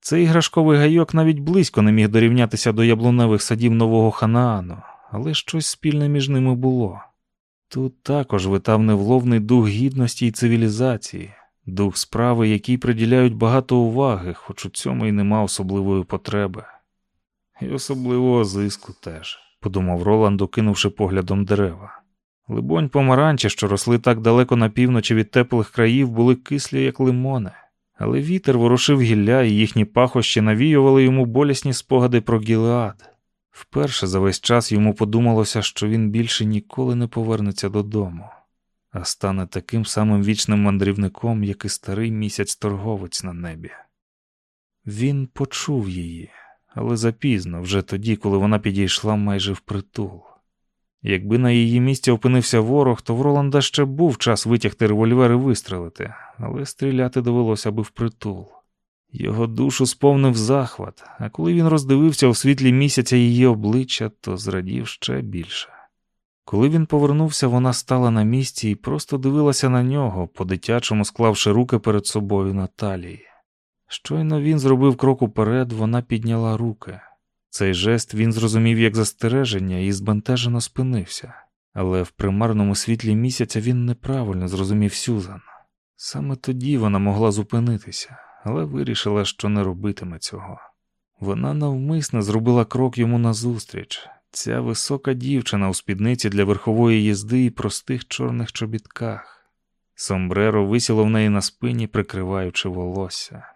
Цей іграшковий гайок навіть близько не міг дорівнятися до яблуневих садів нового Ханаану, але щось спільне між ними було. Тут також витав невловний дух гідності і цивілізації, дух справи, якій приділяють багато уваги, хоч у цьому й нема особливої потреби. І особливого зиску теж, подумав Роланд, окинувши поглядом дерева. Либонь, помаранчі, що росли так далеко на півночі від теплих країв, були кислі, як лимони, але вітер ворушив гілля, і їхні пахощі навіювали йому болісні спогади про Гілеад. Вперше за весь час йому подумалося, що він більше ніколи не повернеться додому, а стане таким самим вічним мандрівником, як і старий місяць торговець на небі. Він почув її, але запізно, вже тоді, коли вона підійшла майже впритул. Якби на її місці опинився ворог, то в Роланда ще був час витягти револьвер і вистрелити, але стріляти довелося би впритул. Його душу сповнив захват, а коли він роздивився у світлі місяця її обличчя, то зрадів ще більше. Коли він повернувся, вона стала на місці і просто дивилася на нього, по-дитячому склавши руки перед собою на талії. Щойно він зробив крок уперед, вона підняла руки. Цей жест він зрозумів як застереження і збентежено спинився, але в примарному світлі місяця він неправильно зрозумів Сюзан. Саме тоді вона могла зупинитися, але вирішила, що не робитиме цього. Вона навмисно зробила крок йому назустріч. Ця висока дівчина у спідниці для верхової їзди і простих чорних чобітках. Сомбреро висіло в неї на спині, прикриваючи волосся.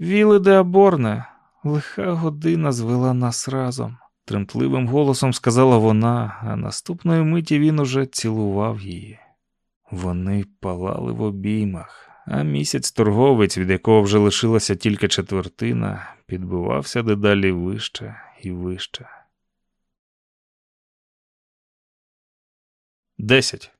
Віли де аборне, Лиха година звела нас разом, тремтливим голосом сказала вона, а наступної миті він уже цілував її. Вони палали в обіймах, а місяць торговець, від якого вже лишилася тільки четвертина, підбивався дедалі вище і вище. Десять.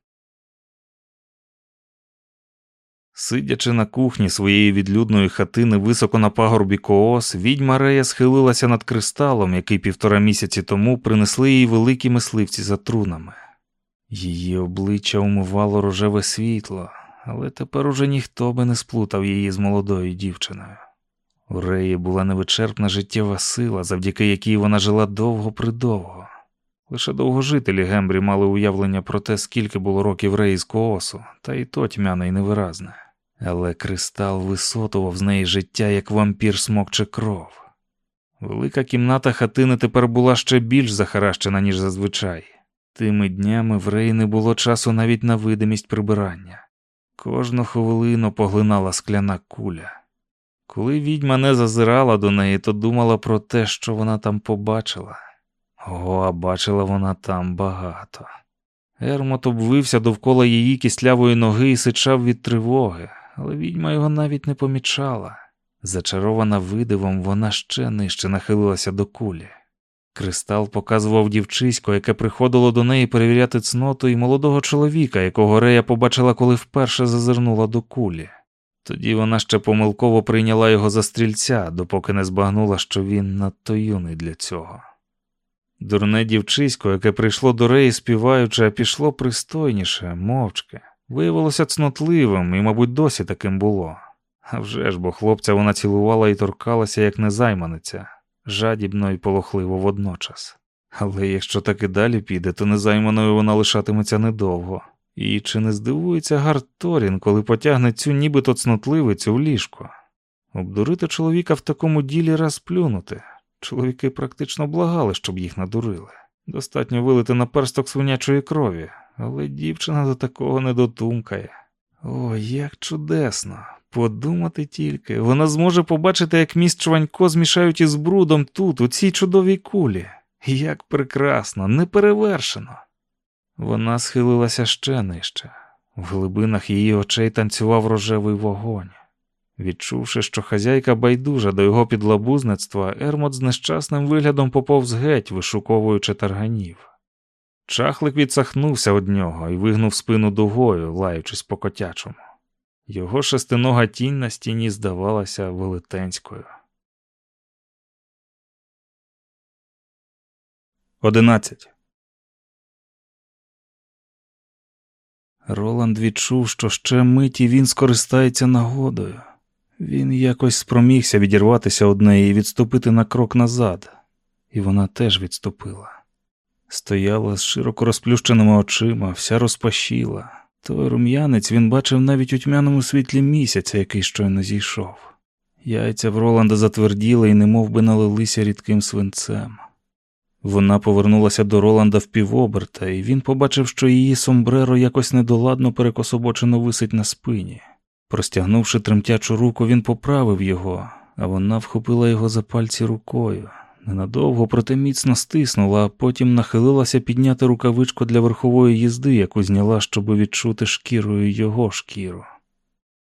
Сидячи на кухні своєї відлюдної хатини високо на пагорбі коос, відьма Рея схилилася над кристалом, який півтора місяці тому принесли їй великі мисливці за трунами. Її обличчя умивало рожеве світло, але тепер уже ніхто би не сплутав її з молодою дівчиною. У Реї була невичерпна життєва сила, завдяки якій вона жила довго придовго. Лише довгожителі Гембрі мали уявлення про те, скільки було років Реї з коосу, та й то тьмяне й невиразне. Але кристал висотував з неї життя, як вампір смокче кров. Велика кімната хатини тепер була ще більш захаращена, ніж зазвичай. Тими днями в Реї не було часу навіть на видимість прибирання. Кожну хвилину поглинала скляна куля. Коли відьма не зазирала до неї, то думала про те, що вона там побачила. О, а бачила вона там багато. Ермот обвився довкола її кислявої ноги і сичав від тривоги але відьма його навіть не помічала. Зачарована видивом, вона ще нижче нахилилася до кулі. Кристал показував дівчисько, яке приходило до неї перевіряти цноту і молодого чоловіка, якого Рея побачила, коли вперше зазирнула до кулі. Тоді вона ще помилково прийняла його за стрільця, допоки не збагнула, що він надто юний для цього. Дурне дівчисько, яке прийшло до Реї співаючи, а пішло пристойніше, мовчки, виявилося цнотливим і, мабуть, досі таким було. А вже ж, бо хлопця вона цілувала і торкалася, як незайманиця, жадібно і полохливо водночас. Але якщо так і далі піде, то незайманою вона лишатиметься недовго. І чи не здивується Гарторін, коли потягне цю нібито цнотливицю в ліжко? Обдурити чоловіка в такому ділі раз плюнути. Чоловіки практично благали, щоб їх надурили. Достатньо вилити на персток свинячої крові, але дівчина до такого не дотумкає. О, як чудесно! Подумати тільки, вона зможе побачити, як міст Чванько змішають із брудом тут, у цій чудовій кулі. Як прекрасно, неперевершено. Вона схилилася ще нижче. В глибинах її очей танцював рожевий вогонь. Відчувши, що хазяйка байдужа до його підлабузництва, Ермот з нещасним виглядом поповз геть, вишуковуючи тарганів. Чахлик відсахнувся од нього і вигнув спину дугою, лаючись по котячому. Його шестинога тінь на стіні здавалася велетенською. Одинадцять. Роланд відчув, що ще миті він скористається нагодою. Він якось спромігся відірватися од неї і відступити на крок назад, і вона теж відступила. Стояла з широко розплющеними очима, вся розпашіла. Той рум'янець він бачив навіть у тьмяному світлі місяця, який щойно зійшов. Яйця в Роланда затверділи і немов би налилися рідким свинцем. Вона повернулася до Роланда в півоберта, і він побачив, що її сомбреро якось недоладно перекособочено висить на спині. Простягнувши тремтячу руку, він поправив його, а вона вхопила його за пальці рукою. Ненадовго, проте міцно стиснула, а потім нахилилася підняти рукавичку для верхової їзди, яку зняла, щоб відчути шкірою його шкіру.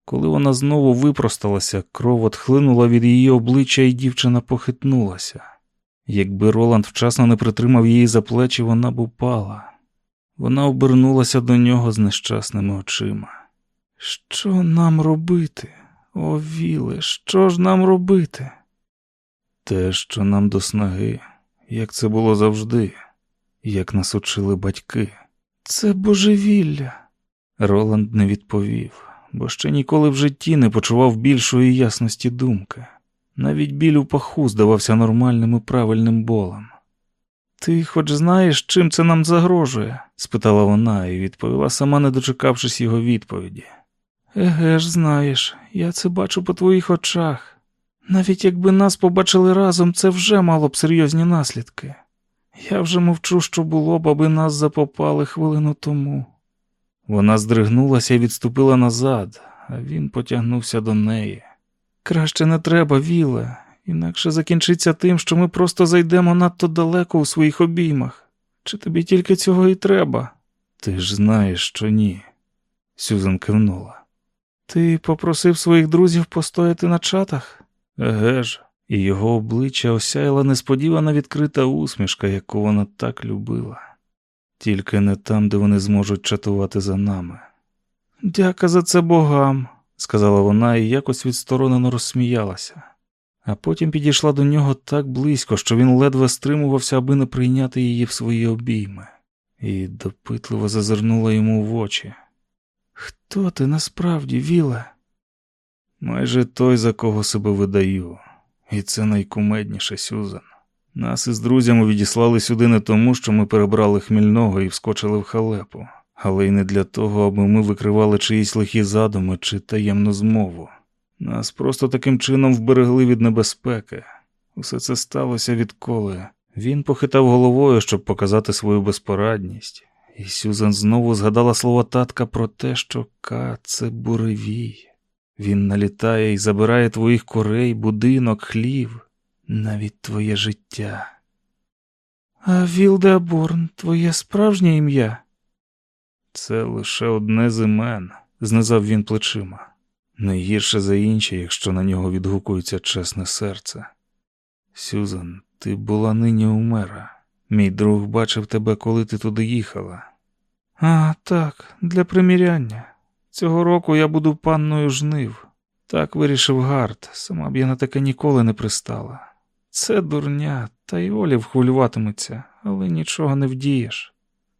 Коли вона знову випросталася, кров отхлинула від її обличчя, і дівчина похитнулася. Якби Роланд вчасно не притримав її за плечі, вона б упала. Вона обернулася до нього з нещасними очима. Що нам робити? О, Віле, що ж нам робити? Те, що нам до снаги, як це було завжди, як нас учили батьки. Це божевілля. Роланд не відповів, бо ще ніколи в житті не почував більшої ясності думки. Навіть біль у паху здавався нормальним і правильним болем. Ти хоч знаєш, чим це нам загрожує? спитала вона і відповіла, сама не дочекавшись його відповіді. Еге ж, знаєш, я це бачу по твоїх очах. Навіть якби нас побачили разом, це вже мало б серйозні наслідки. Я вже мовчу, що було б, аби нас запопали хвилину тому. Вона здригнулася і відступила назад, а він потягнувся до неї. Краще не треба, Віле, інакше закінчиться тим, що ми просто зайдемо надто далеко у своїх обіймах. Чи тобі тільки цього і треба? Ти ж знаєш, що ні. Сюзан кивнула. Ти попросив своїх друзів постояти на чатах? Еге ж, і його обличчя осяяла несподівана відкрита усмішка, яку вона так любила, тільки не там, де вони зможуть чатувати за нами. Дяка за це богам, сказала вона і якось відсторонено розсміялася, а потім підійшла до нього так близько, що він ледве стримувався, аби не прийняти її в свої обійми, і допитливо зазирнула йому в очі. Хто ти насправді, Віле? Майже той, за кого себе видаю, і це найкумедніше, Сюзан. Нас із друзями відіслали сюди не тому, що ми перебрали хмільного і вскочили в халепу, але й не для того, аби ми викривали чиїсь лихі задуми чи таємну змову. Нас просто таким чином вберегли від небезпеки. Усе це сталося відколи. Він похитав головою, щоб показати свою безпорадність, і Сюзан знову згадала слова татка про те, що Ка це буревій. Він налітає і забирає твоїх корей, будинок, хлів, навіть твоє життя. А Вілдеаборн, твоє справжнє ім'я? Це лише одне з імен, знизав він плечима. Не гірше за інші, якщо на нього відгукується чесне серце. Сюзан, ти була нині у мера. Мій друг бачив тебе, коли ти туди їхала. А, так, для приміряння. Цього року я буду панною жнив. Так вирішив Гард, сама б я на таке ніколи не пристала. Це дурня, та й Олів хвилюватиметься, але нічого не вдієш.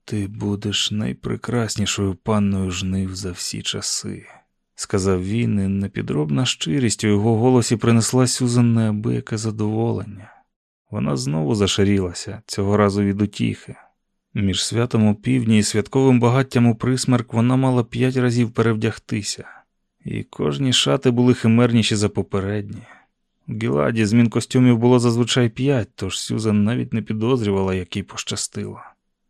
Ти будеш найпрекраснішою панною жнив за всі часи, сказав він, і непідробна щирість у його голосі принесла Сюзан неабияке задоволення. Вона знову зашарілася, цього разу від утіхи. Між святом у півдні і святковим багаттям у присмерк вона мала п'ять разів перевдягтися, і кожні шати були химерніші за попередні. В Гіладі змін костюмів було зазвичай п'ять, тож Сюзан навіть не підозрювала, як їй пощастило.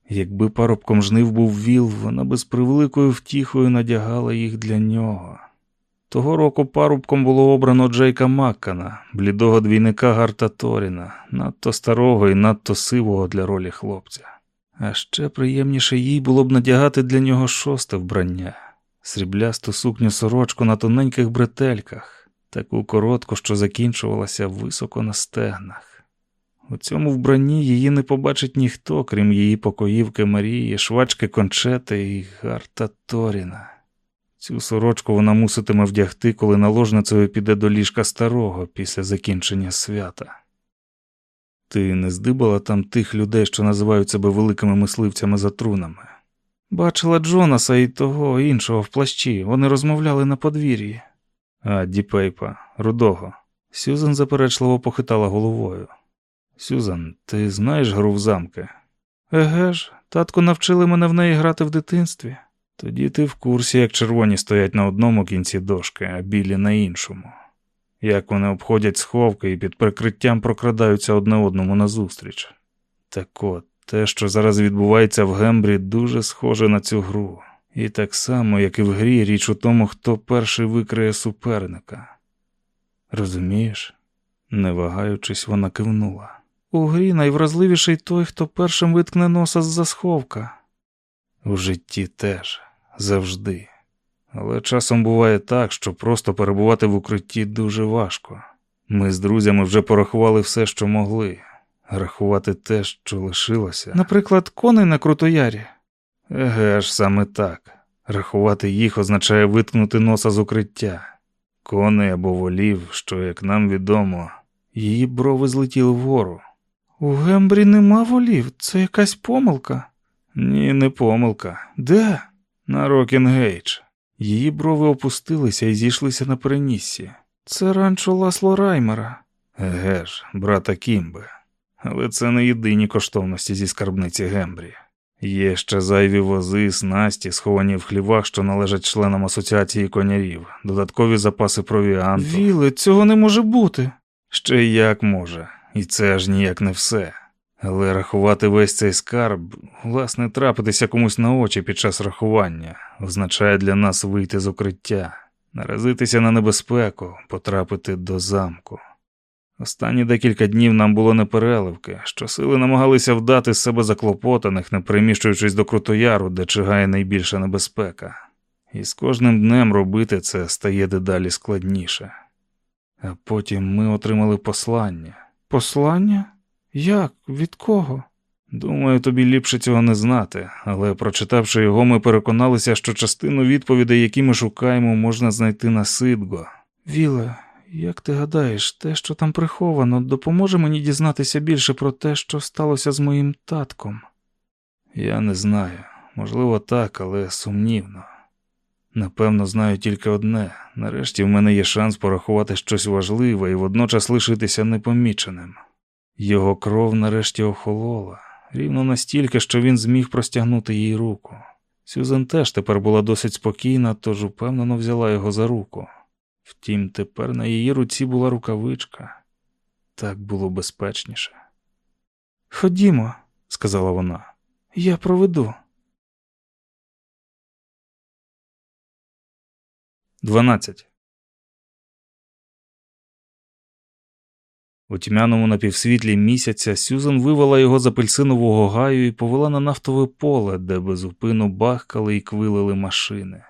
Якби парубком жнив був віл, вона би з превеликою втіхою надягала їх для нього. Того року парубком було обрано Джейка Маккана, блідого двійника Гарта Торіна, надто старого і надто сивого для ролі хлопця. А ще приємніше їй було б надягати для нього шосте вбрання, сріблясту сукню сорочку на тоненьких бретельках, таку коротку, що закінчувалася високо на стегнах. У цьому вбранні її не побачить ніхто, крім її покоївки Марії, швачки кончети і Гарта Торіна. Цю сорочку вона муситиме вдягти, коли наложницею піде до ліжка старого після закінчення свята. Ти не здибала там тих людей, що називають себе великими мисливцями за трунами. Бачила Джонаса і того іншого в плащі, вони розмовляли на подвір'ї. А, Діпейпа, рудого. Сюзан заперечливо похитала головою. Сюзан, ти знаєш гру в замки? Еге ж, татко навчили мене в неї грати в дитинстві. Тоді ти в курсі, як червоні стоять на одному кінці дошки, а білі на іншому. Як вони обходять сховки і під прикриттям прокрадаються одне одному назустріч. Так от, те, що зараз відбувається в Гембрі, дуже схоже на цю гру. І так само, як і в грі, річ у тому, хто перший викриє суперника. Розумієш? Не вагаючись, вона кивнула. У грі найвразливіший той, хто першим виткне носа з-за сховка. У житті теж, завжди. Але часом буває так, що просто перебувати в укритті дуже важко. Ми з друзями вже порахували все, що могли, рахувати те, що лишилося. Наприклад, коней на крутоярі. Еге ж, саме так. Рахувати їх означає виткнути носа з укриття. Коней або волів, що, як нам відомо, її брови злетіли вгору. У Гембрі нема волів, це якась помилка. Ні, не помилка. Де? На Рокінг-Ейдж. Її брови опустилися і зійшлися на переніссі. Це ранчо Ласло Раймера. Еге ж, брата Кімбе. Але це не єдині коштовності зі скарбниці Гембрі. Є ще зайві вози, снасті, сховані в хлівах, що належать членам асоціації конярів, додаткові запаси провіанту. Віле, цього не може бути. Ще як може, і це аж ніяк не все. Але рахувати весь цей скарб, власне, трапитися комусь на очі під час рахування, означає для нас вийти з укриття, наразитися на небезпеку, потрапити до замку. Останні декілька днів нам було непереливки, що сили намагалися вдати з себе заклопотаних, не приміщуючись до Крутояру, де чигає найбільша небезпека. І з кожним днем робити це стає дедалі складніше. А потім ми отримали послання. Послання? Як? Від кого? Думаю, тобі ліпше цього не знати, але прочитавши його, ми переконалися, що частину відповідей, які ми шукаємо, можна знайти на Сидго. Віле, як ти гадаєш, те, що там приховано, допоможе мені дізнатися більше про те, що сталося з моїм татком? Я не знаю. Можливо, так, але сумнівно. Напевно, знаю тільки одне. Нарешті в мене є шанс порахувати щось важливе і водночас лишитися непоміченим. Його кров нарешті охолола, рівно настільки, що він зміг простягнути їй руку. Сюзан теж тепер була досить спокійна, тож упевнено взяла його за руку. Втім, тепер на її руці була рукавичка. Так було безпечніше. Ходімо, сказала вона, я проведу. 12. У тьмяному напівсвітлі місяця Сюзан вивела його з апельсинового гаю і повела на нафтове поле, де безупину бахкали і квилили машини.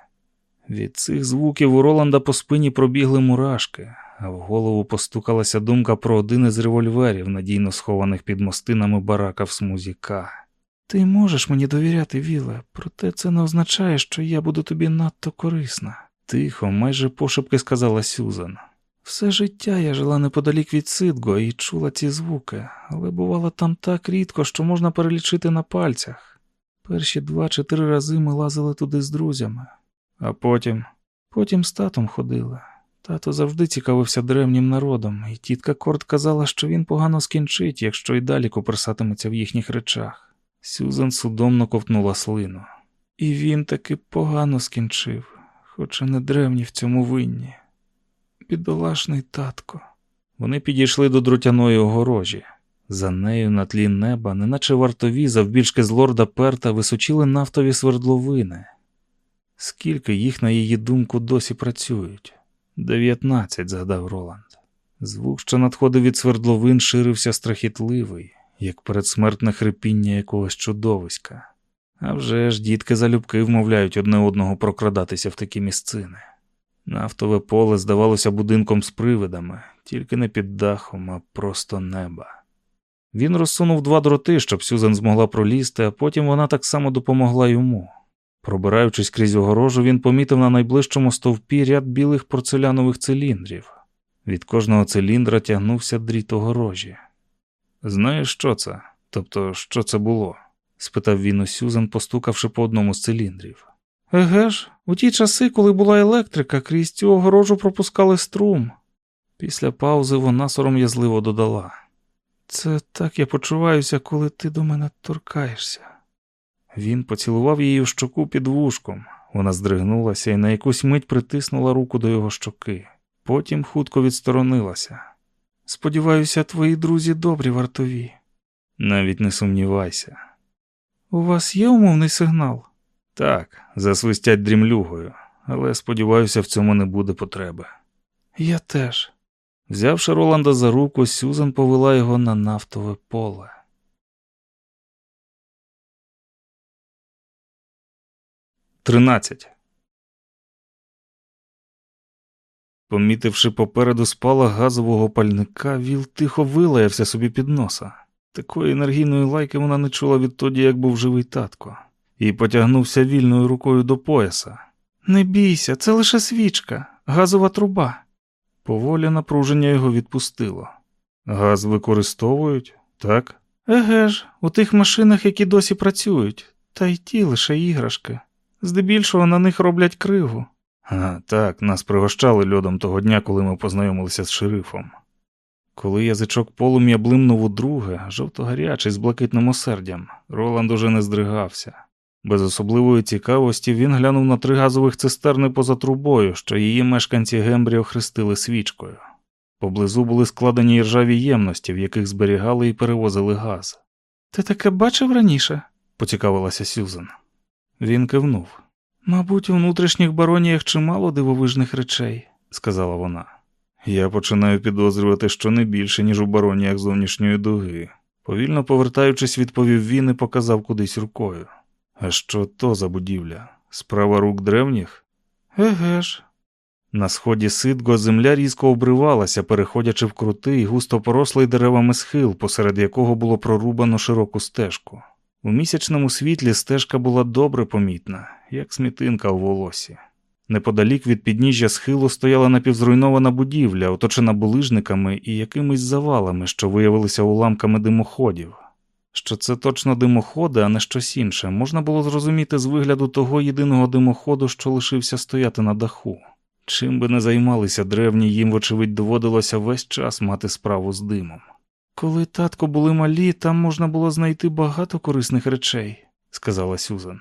Від цих звуків у Роланда по спині пробігли мурашки, а в голову постукалася думка про один із револьверів, надійно схованих під мостинами барака в смузі К. Ти можеш мені довіряти, Віле, проте це не означає, що я буду тобі надто корисна. Тихо, майже пошепки сказала Сюзан. Все життя я жила неподалік від Сидго і чула ці звуки, але бувало там так рідко, що можна перелічити на пальцях. Перші два чи три рази ми лазили туди з друзями, а потім, потім з татом ходили. Тато завжди цікавився древнім народом, і тітка Корт казала, що він погано скінчить, якщо й далі коперсатиметься в їхніх речах. Сюзан судомно ковтнула слину. І він таки погано скінчив, хоча не древні в цьому винні. Бідолашний татко. Вони підійшли до друтяної огорожі. За нею на тлі неба, неначе вартові, завбільшки з лорда Перта, височили нафтові свердловини. Скільки їх, на її думку, досі працюють? Дев'ятнадцять, згадав Роланд. Звук, що надходив від свердловин, ширився страхітливий, як передсмертне хрипіння якогось чудовиська. А вже ж дітки залюбки вмовляють одне одного прокрадатися в такі місцини. Нафтове поле здавалося будинком з привидами, тільки не під дахом, а просто неба. Він розсунув два дроти, щоб Сюзан змогла пролізти, а потім вона так само допомогла йому. Пробираючись крізь огорожу, він помітив на найближчому стовпі ряд білих порцелянових циліндрів. Від кожного циліндра тягнувся дріт огорожі. Знаєш, що це? Тобто, що це було? спитав він у Сюзан, постукавши по одному з циліндрів. Еге ж, у ті часи, коли була електрика, крізь цю огорожу пропускали струм. Після паузи вона сором'язливо додала. Це так я почуваюся, коли ти до мене торкаєшся. Він поцілував її в щоку під вушком. Вона здригнулася і на якусь мить притиснула руку до його щоки. Потім хутко відсторонилася. Сподіваюся, твої друзі добрі вартові. Навіть не сумнівайся. У вас є умовний сигнал? Так, засвистять дрімлюгою, але сподіваюся, в цьому не буде потреби. Я теж. Взявши Роланда за руку, Сюзан повела його на нафтове поле. Тринадцять. Помітивши попереду спалах газового пальника, Віл тихо вилаявся собі під носа. Такої енергійної лайки вона не чула відтоді, як був живий татко, і потягнувся вільною рукою до пояса. Не бійся, це лише свічка, газова труба. Поволі напруження його відпустило. Газ використовують, так? Еге ж, у тих машинах, які досі працюють, та й ті лише іграшки. Здебільшого на них роблять криву. А, так, нас пригощали льодом того дня, коли ми познайомилися з шерифом. Коли язичок полум'я блимнув удруге, жовто-гарячий з блакитним осердям, Роланд уже не здригався. Без особливої цікавості він глянув на три газових цистерни поза трубою, що її мешканці Гембрі охрестили свічкою. Поблизу були складені ржаві ємності, в яких зберігали і перевозили газ. Ти таке бачив раніше? поцікавилася Сюзан. Він кивнув. Мабуть, у внутрішніх бароніях чимало дивовижних речей, сказала вона. Я починаю підозрювати, що не більше, ніж у бароніях зовнішньої дуги. Повільно повертаючись, відповів він і показав кудись рукою. А що то за будівля? Справа рук древніх? Еге ж. На сході Сидго земля різко обривалася, переходячи в крутий, густо порослий деревами схил, посеред якого було прорубано широку стежку. У місячному світлі стежка була добре помітна, як смітинка у волосі. Неподалік від підніжжя схилу стояла напівзруйнована будівля, оточена булижниками і якимись завалами, що виявилися уламками димоходів. Що це точно димоходи, а не щось інше, можна було зрозуміти з вигляду того єдиного димоходу, що лишився стояти на даху. Чим би не займалися древні, їм, вочевидь, доводилося весь час мати справу з димом. Коли татко були малі, там можна було знайти багато корисних речей, сказала Сюзан.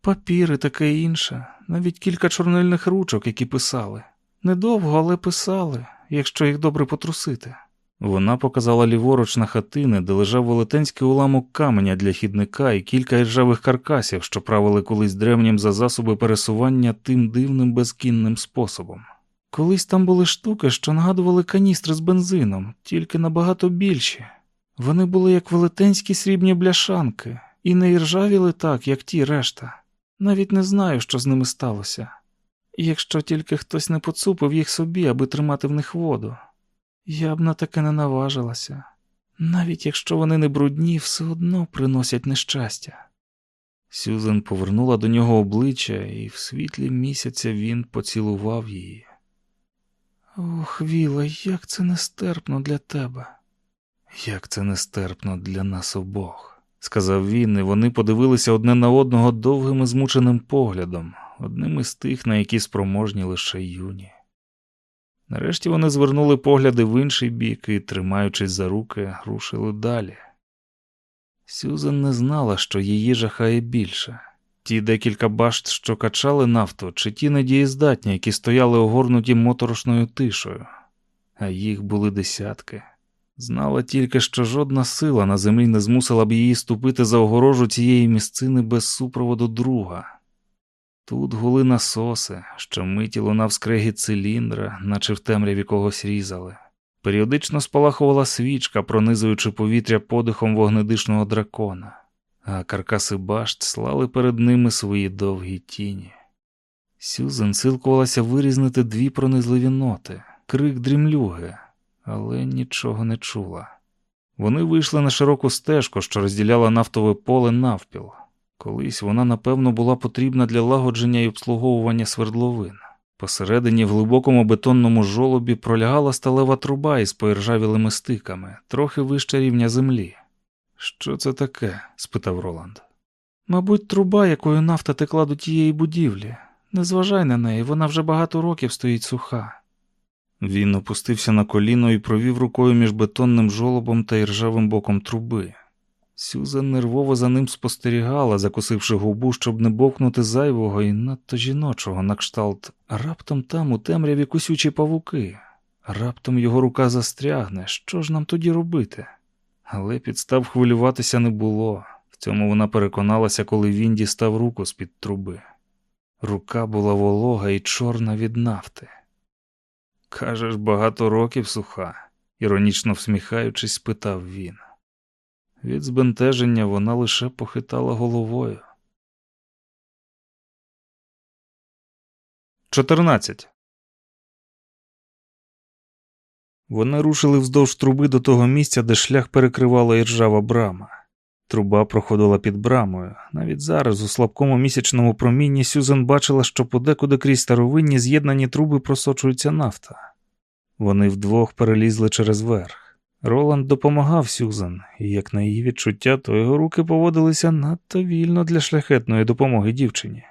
Папір і таке інше, навіть кілька чорнильних ручок, які писали. Недовго, але писали, якщо їх добре потрусити. Вона показала ліворуч на хатини, де лежав велетенський уламок каменя для хідника і кілька іржавих каркасів, що правили колись древнім за засоби пересування тим дивним безкінним способом. Колись там були штуки, що нагадували каністри з бензином, тільки набагато більші. Вони були як велетенські срібні бляшанки, і не іржавіли так, як ті решта. Навіть не знаю, що з ними сталося. Якщо тільки хтось не поцупив їх собі, аби тримати в них воду. Я б на таке не наважилася. Навіть якщо вони не брудні, все одно приносять нещастя. Сюзен повернула до нього обличчя, і в світлі місяця він поцілував її. Ох, Віла, як це нестерпно для тебе. Як це нестерпно для нас обох, сказав він, і вони подивилися одне на одного довгим і змученим поглядом, одним із тих, на які спроможні лише юні. Нарешті вони звернули погляди в інший бік і, тримаючись за руки, рушили далі. Сюзан не знала, що її жахає більше. Ті декілька башт, що качали нафту, чи ті недієздатні, які стояли огорнуті моторошною тишою, а їх були десятки. Знала тільки, що жодна сила на землі не змусила б її ступити за огорожу цієї місцини без супроводу друга. Тут гули насоси, що миті лунав скрегіт циліндра, наче в темряві когось різали. Періодично спалахувала свічка, пронизуючи повітря подихом вогнедишного дракона, а каркаси башт слали перед ними свої довгі тіні. Сюзен силкувалася вирізнити дві пронизливі ноти, крик дрімлюги, але нічого не чула. Вони вийшли на широку стежку, що розділяла нафтове поле навпіл. Колись вона, напевно, була потрібна для лагодження і обслуговування свердловин. Посередині в глибокому бетонному жолобі пролягала сталева труба із поіржавілими стиками, трохи вище рівня землі. Що це таке? спитав Роланд. Мабуть, труба, якою нафта текла до тієї будівлі. Не зважай на неї, вона вже багато років стоїть суха. Він опустився на коліно і провів рукою між бетонним жолобом та іржавим боком труби. Сюзан нервово за ним спостерігала, закусивши губу, щоб не бовкнути зайвого і надто жіночого на кшталт. Раптом там у темряві кусючі павуки. Раптом його рука застрягне. Що ж нам тоді робити? Але підстав хвилюватися не було. В цьому вона переконалася, коли він дістав руку з-під труби. Рука була волога і чорна від нафти. Кажеш, багато років суха, іронічно всміхаючись, спитав він. Від збентеження вона лише похитала головою. 14. Вони рушили вздовж труби до того місця, де шлях перекривала іржава брама. Труба проходила під брамою. Навіть зараз, у слабкому місячному промінні, Сюзан бачила, що подекуди крізь старовинні з'єднані труби просочується нафта. Вони вдвох перелізли через верх. Роланд допомагав Сюзан, і, як на її відчуття, то його руки поводилися надто вільно для шляхетної допомоги дівчині.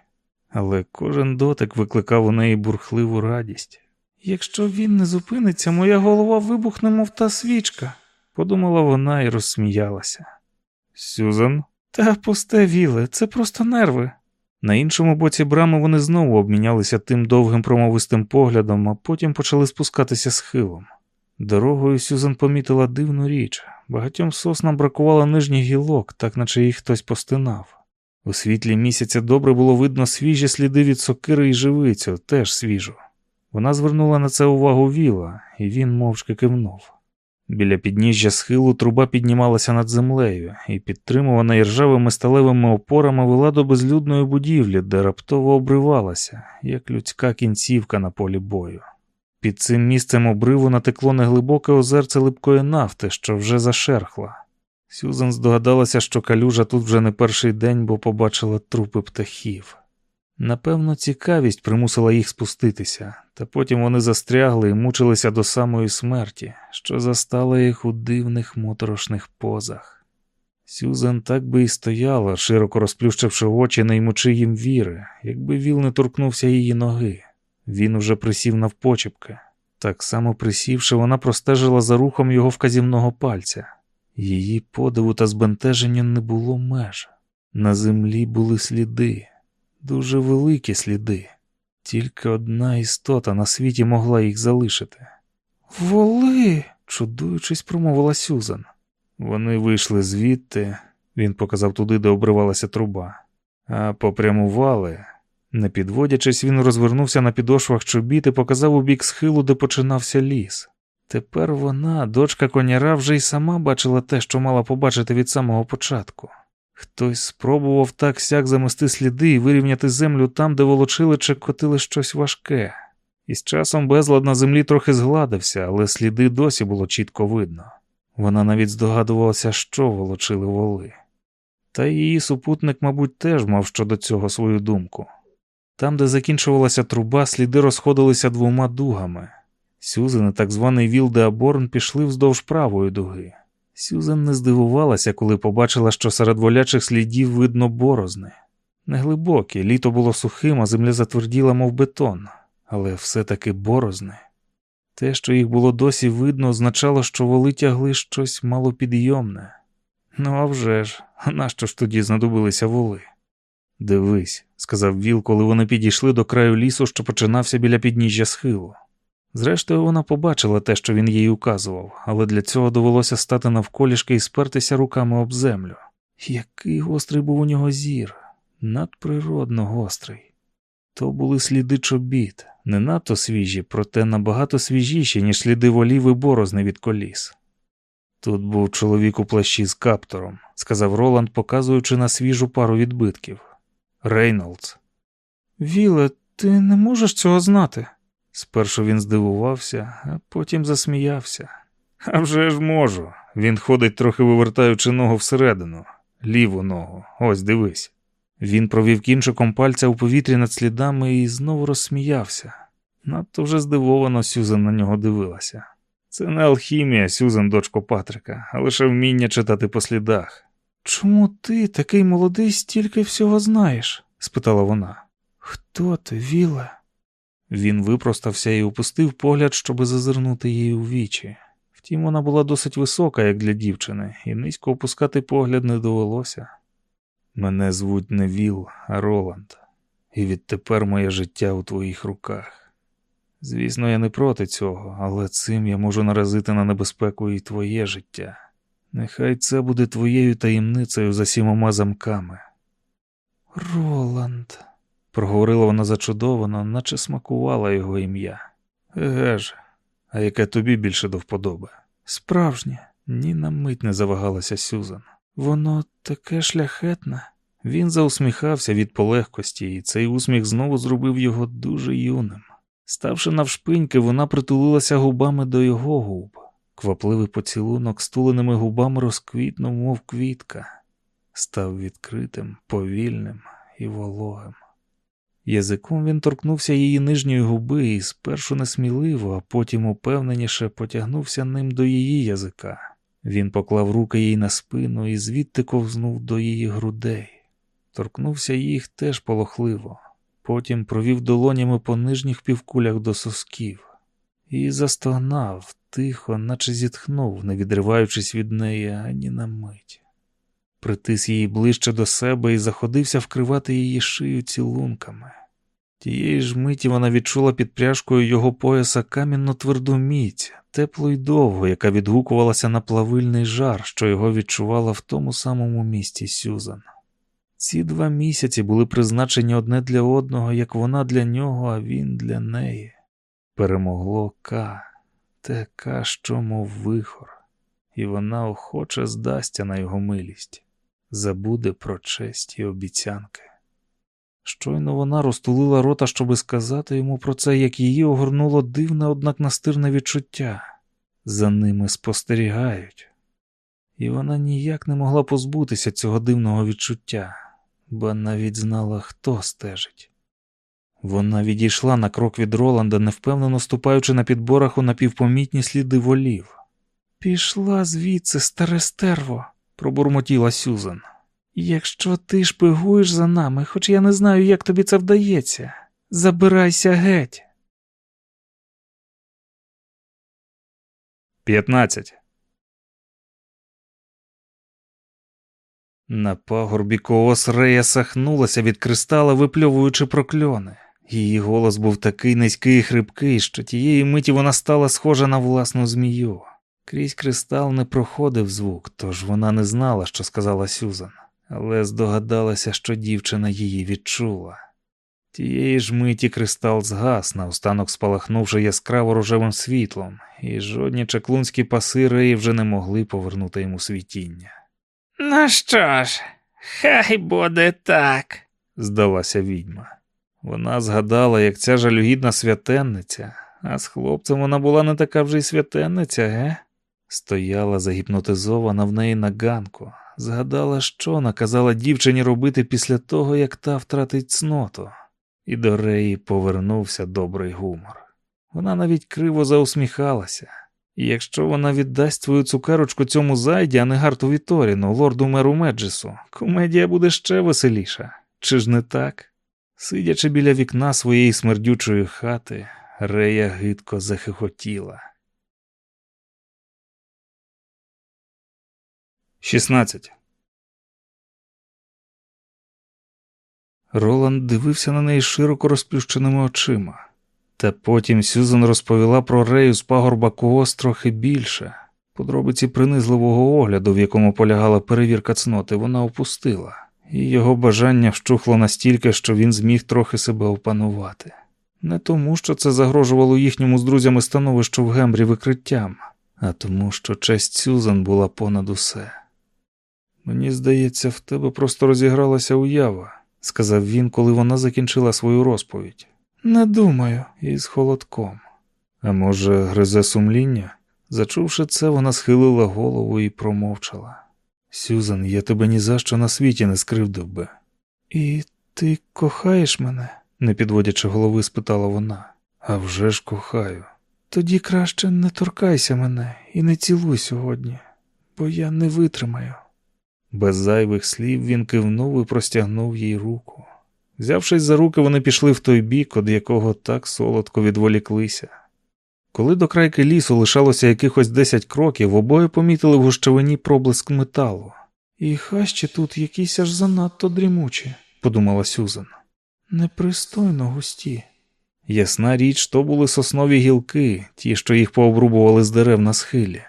Але кожен дотик викликав у неї бурхливу радість. Якщо він не зупиниться, моя голова вибухне, мов та свічка, подумала вона і розсміялася. Сюзан? Та пусте віле, це просто нерви. На іншому боці брами вони знову обмінялися тим довгим промовистим поглядом, а потім почали спускатися схилом. Дорогою Сюзан помітила дивну річ. Багатьом соснам бракувало нижніх гілок, так наче їх хтось постинав. У світлі місяця добре було видно свіжі сліди від сокири і живицю, теж свіжу. Вона звернула на це увагу віла, і він мовчки кивнув. Біля підніжжя схилу труба піднімалася над землею і, підтримувана іржавими сталевими опорами, вела до безлюдної будівлі, де раптово обривалася, як людська кінцівка на полі бою. Під цим місцем обриву натекло неглибоке озерце липкої нафти, що вже зашерхла. Сюзан здогадалася, що калюжа тут вже не перший день, бо побачила трупи птахів. Напевно, цікавість примусила їх спуститися, та потім вони застрягли і мучилися до самої смерті, що застала їх у дивних моторошних позах. Сюзан так би і стояла, широко розплющивши очі, не ймучи їм віри, якби віл не торкнувся її ноги. Він уже присів навпочепки. Так само присівши, вона простежила за рухом його вказівного пальця. Її подиву та збентеження не було меж. На землі були сліди, дуже великі сліди. Тільки одна істота на світі могла їх залишити. Воли, чудуючись, промовила Сюзан. Вони вийшли звідти, він показав туди, де обривалася труба, а попрямували. Не підводячись, він розвернувся на підошвах чобіт і показав у бік схилу, де починався ліс. Тепер вона, дочка коняра, вже й сама бачила те, що мала побачити від самого початку. Хтось спробував так сяк замести сліди і вирівняти землю там, де волочили чи котили щось важке. І з часом безлад на землі трохи згладився, але сліди досі було чітко видно. Вона навіть здогадувалася, що волочили воли. Та її супутник, мабуть, теж мав щодо цього свою думку. Там, де закінчувалася труба, сліди розходилися двома дугами. Сюзен і так званий Віл де пішли вздовж правої дуги. Сюзен не здивувалася, коли побачила, що серед волячих слідів видно борозни. Неглибокі, літо було сухим, а земля затверділа, мов бетон, але все-таки борозни. Те, що їх було досі видно, означало, що воли тягли щось малопідйомне. Ну а вже ж, нащо ж тоді знадобилися воли? Дивись, сказав Віл, коли вони підійшли до краю лісу, що починався біля підніжжя схилу. Зрештою, вона побачила те, що він їй указував, але для цього довелося стати навколішки і спертися руками об землю. Який гострий був у нього зір, надприродно гострий. То були сліди чобіт, не надто свіжі, проте набагато свіжіші, ніж сліди волів і борозни від коліс. Тут був чоловік у плащі з каптором, сказав Роланд, показуючи на свіжу пару відбитків. Рейнолдс. Віле, ти не можеш цього знати. Спершу він здивувався, а потім засміявся. «А вже ж можу. Він ходить, трохи вивертаючи ногу всередину, ліву ногу. Ось дивись. Він провів кінчиком пальця у повітрі над слідами і знову розсміявся. Надто вже здивовано Сюзан на нього дивилася. Це не алхімія, Сюзан, дочко Патрика, а лише вміння читати по слідах. Чому ти, такий молодий, стільки всього знаєш? спитала вона. Хто ти, Віле? Він випростався і опустив погляд, щоби зазирнути їй у вічі. Втім, вона була досить висока, як для дівчини, і низько опускати погляд не довелося. Мене звуть не Віл, а Роланд, і відтепер моє життя у твоїх руках. Звісно, я не проти цього, але цим я можу наразити на небезпеку і твоє життя. Нехай це буде твоєю таємницею за сімома замками. Роланд, проговорила вона зачудовано, наче смакувала його ім'я. Еге ж, а яке тобі більше до вподоби? Справжнє, ні на мить не завагалася Сюзан. Воно таке шляхетне. Він заусміхався від полегкості, і цей усміх знову зробив його дуже юним. Ставши навшпиньки, вона притулилася губами до його губ. Квапливий поцілунок стуленими губами розквітнув, мов квітка, став відкритим, повільним і вологим. Язиком він торкнувся її нижньої губи і спершу несміливо, а потім упевненіше потягнувся ним до її язика. Він поклав руки їй на спину і звідти ковзнув до її грудей. Торкнувся їх теж полохливо, потім провів долонями по нижніх півкулях до сосків і застогнав тихо, наче зітхнув, не відриваючись від неї ані на мить. Притис її ближче до себе і заходився вкривати її шию цілунками. Тієї ж миті вона відчула під пряжкою його пояса камінно тверду міць, теплу й довгу, яка відгукувалася на плавильний жар, що його відчувала в тому самому місті Сюзан. Ці два місяці були призначені одне для одного, як вона для нього, а він для неї. Перемогло К, те що мов вихор, і вона охоче здасться на його милість, забуде про честь і обіцянки. Щойно вона розтулила рота, щоби сказати йому про це, як її огорнуло дивне, однак настирне відчуття. За ними спостерігають. І вона ніяк не могла позбутися цього дивного відчуття, бо навіть знала, хто стежить. Вона відійшла на крок від Роланда, невпевнено ступаючи на підборах у напівпомітні сліди волів. Пішла звідси, старе стерво, пробурмотіла Сюзан. Якщо ти шпигуєш за нами, хоч я не знаю, як тобі це вдається, забирайся геть. 15. На пагорбі коос Рея сахнулася від кристала, випльовуючи прокльони. Її голос був такий низький і хрипкий, що тієї миті вона стала схожа на власну змію. Крізь кристал не проходив звук, тож вона не знала, що сказала Сюзан, але здогадалася, що дівчина її відчула. Тієї ж миті кристал згас, наостанок спалахнувши яскраво рожевим світлом, і жодні чаклунські паси Реї вже не могли повернути йому світіння. Ну що ж, хай буде так. здалася відьма. Вона згадала, як ця жалюгідна святенниця, а з хлопцем вона була не така вже й святенниця, ге? Стояла загіпнотизована в неї на ганку, згадала, що наказала дівчині робити після того, як та втратить цноту, і до Реї повернувся добрий гумор. Вона навіть криво заусміхалася. І якщо вона віддасть твою цукерочку цьому зайді, а не Гарту Віторіну, лорду меру Меджесу, комедія буде ще веселіша. Чи ж не так? Сидячи біля вікна своєї смердючої хати, Рея гидко захихотіла. 16. Роланд дивився на неї широко розплющеними очима. Та потім Сюзан розповіла про Рею з пагорба Коос трохи більше. Подробиці принизливого огляду, в якому полягала перевірка цноти, вона опустила, і його бажання вщухло настільки, що він зміг трохи себе опанувати. Не тому, що це загрожувало їхньому з друзями становищу в гембрі викриттям, а тому, що честь Сюзан була понад усе. Мені здається, в тебе просто розігралася уява, сказав він, коли вона закінчила свою розповідь. Не думаю, із холодком. А може, гризе сумління? Зачувши це, вона схилила голову і промовчала. Сюзан, я тебе ні за що на світі не скривдив би. І ти кохаєш мене? не підводячи голови, спитала вона. «А вже ж кохаю. Тоді краще не торкайся мене і не цілуй сьогодні, бо я не витримаю. Без зайвих слів він кивнув і простягнув їй руку. Взявшись за руки, вони пішли в той бік, од якого так солодко відволіклися. Коли до крайки лісу лишалося якихось десять кроків, обоє помітили в гущавині проблиск металу. І хащі тут якісь аж занадто дрімучі, подумала Сюзан. Непристойно густі. Ясна річ, то були соснові гілки, ті, що їх пообрубували з дерев на схилі.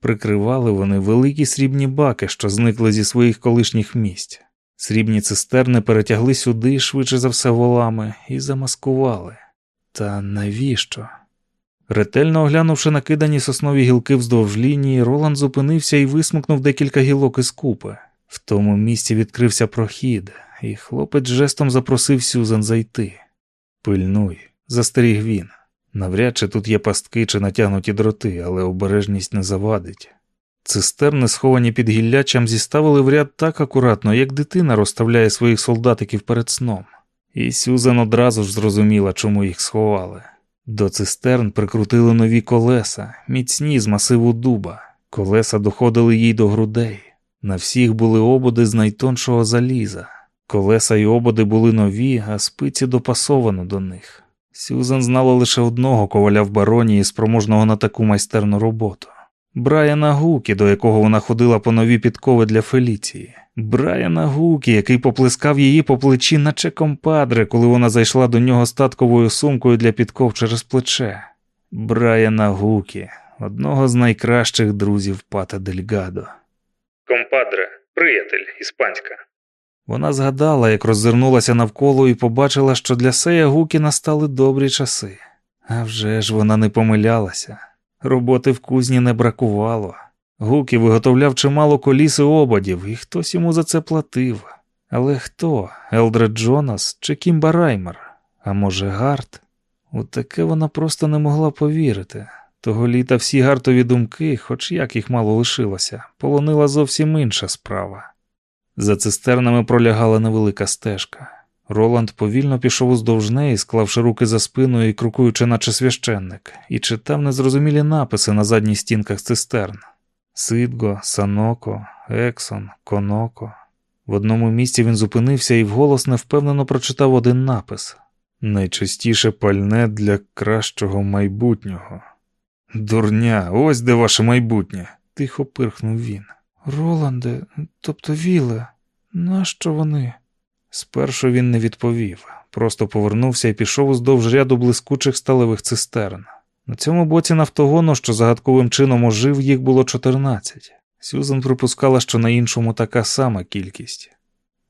Прикривали вони великі срібні баки, що зникли зі своїх колишніх місць. Срібні цистерни перетягли сюди, швидше за все, волами, і замаскували. Та навіщо? Ретельно оглянувши накидані соснові гілки вздовж лінії, Роланд зупинився і висмикнув декілька гілок із купи. В тому місці відкрився прохід, і хлопець жестом запросив Сюзан зайти. Пильнуй, застеріг він. Навряд чи тут є пастки чи натягнуті дроти, але обережність не завадить. Цистерни, сховані під гіллячам, зіставили в ряд так акуратно, як дитина розставляє своїх солдатиків перед сном, і Сюзан одразу ж зрозуміла, чому їх сховали. До цистерн прикрутили нові колеса, міцні з масиву дуба. Колеса доходили їй до грудей. На всіх були ободи з найтоншого заліза. Колеса й ободи були нові, а спиці допасовано до них. Сюзан знала лише одного коваля в бароні і спроможного на таку майстерну роботу. Брайана Гукі, до якого вона ходила по нові підкови для Феліції. Брайана Гукі, який поплескав її по плечі, наче компадре, коли вона зайшла до нього статковою сумкою для підков через плече. Брайана Гукі, одного з найкращих друзів Пата Дельгадо. Компадре, приятель, іспанська. Вона згадала, як роззирнулася навколо і побачила, що для Сея Гукі настали добрі часи. А вже ж вона не помилялася. Роботи в кузні не бракувало. Гукі виготовляв чимало коліс і ободів, і хтось йому за це платив. Але хто? Елдред Джонас чи Кімба Раймер? А може, Гарт? У таке вона просто не могла повірити. Того літа всі гартові думки, хоч як їх мало лишилося, полонила зовсім інша справа. За цистернами пролягала невелика стежка. Роланд повільно пішов уздовж неї, склавши руки за спиною і крокуючи, наче священник, і читав незрозумілі написи на задніх стінках цистерн: Сидго, Саноко, Ексон, Коноко. В одному місці він зупинився і вголос невпевнено прочитав один напис: Найчистіше пальне для кращого майбутнього. Дурня, ось де ваше майбутнє, тихо пирхнув він. Роланде, тобто Віле, нащо вони? Спершу він не відповів, просто повернувся і пішов уздовж ряду блискучих сталевих цистерн. На цьому боці нафтогону, що загадковим чином ожив, їх було 14. Сюзан припускала, що на іншому така сама кількість.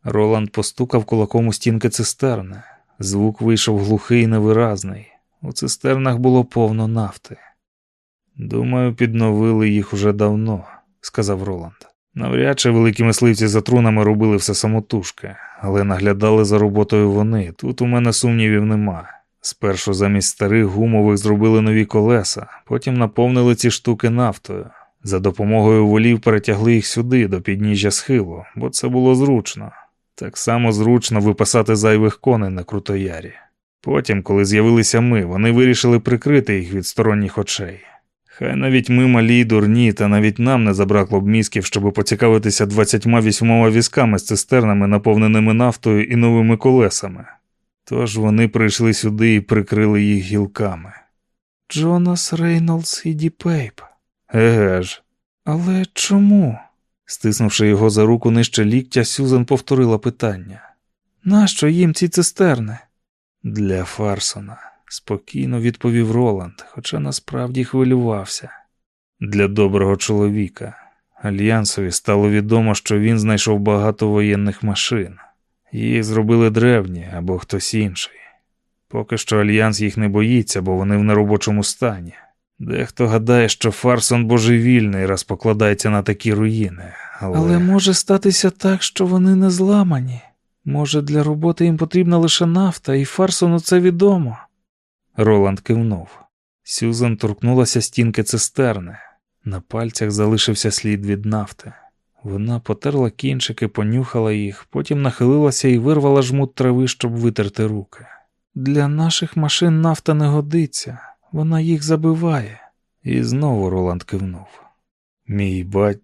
Роланд постукав кулаком у стінки цистерни. Звук вийшов глухий і невиразний. У цистернах було повно нафти. Думаю, підновили їх уже давно, сказав Роланд. Навряд чи великі мисливці за трунами робили все самотужки, але наглядали за роботою вони. Тут у мене сумнівів нема. Спершу замість старих гумових зробили нові колеса, потім наповнили ці штуки нафтою. За допомогою волів перетягли їх сюди, до підніжжя схилу, бо це було зручно. Так само зручно випасати зайвих коней на крутоярі. Потім, коли з'явилися ми, вони вирішили прикрити їх від сторонніх очей. Хай навіть ми малі й дурні, та навіть нам не забракло б мізків, щоб поцікавитися 28 візками з цистернами, наповненими нафтою і новими колесами. Тож вони прийшли сюди і прикрили їх гілками. Джонас Рейнолдс і Ді Пейп. Еге ж. Але чому? Стиснувши його за руку нижче ліктя, Сюзан повторила питання. Нащо їм ці цистерни? Для Фарсона, спокійно відповів Роланд, хоча насправді хвилювався. Для доброго чоловіка. Альянсові стало відомо, що він знайшов багато воєнних машин. Їх зробили древні або хтось інший. Поки що альянс їх не боїться, бо вони в неробочому стані. Дехто гадає, що Фарсон божевільний, раз покладається на такі руїни. Але, Але може статися так, що вони не зламані. Може, для роботи їм потрібна лише нафта, і Фарсону це відомо. Роланд кивнув. Сюзан торкнулася стінки цистерни. На пальцях залишився слід від нафти. Вона потерла кінчики, понюхала їх, потім нахилилася і вирвала жмут трави, щоб витерти руки. Для наших машин нафта не годиться, вона їх забиває. І знову Роланд кивнув. Мій бать...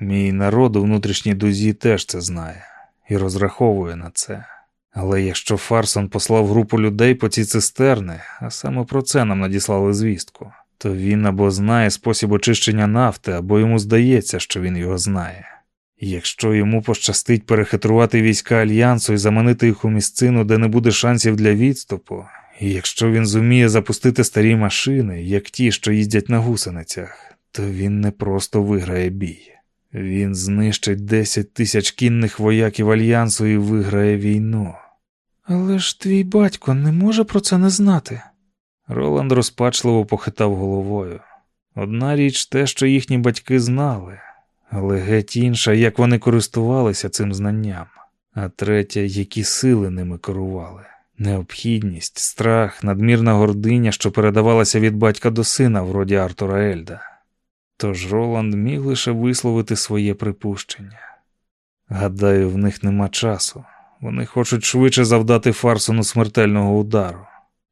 мій народ у внутрішній дузі теж це знає і розраховує на це. Але якщо Фарсон послав групу людей по ці цистерни, а саме про це нам надіслали звістку, то він або знає спосіб очищення нафти, або йому здається, що він його знає. Якщо йому пощастить перехитрувати війська альянсу і заманити їх у місцину, де не буде шансів для відступу, і якщо він зуміє запустити старі машини, як ті, що їздять на гусеницях, то він не просто виграє бій. Він знищить 10 тисяч кінних вояків альянсу і виграє війну. Але ж твій батько не може про це не знати. Роланд розпачливо похитав головою. Одна річ те, що їхні батьки знали, але геть інша, як вони користувалися цим знанням, а третя, які сили ними керували. Необхідність, страх, надмірна гординя, що передавалася від батька до сина, вроді Артура Ельда. Тож Роланд міг лише висловити своє припущення. Гадаю, в них нема часу. Вони хочуть швидше завдати Фарсону смертельного удару.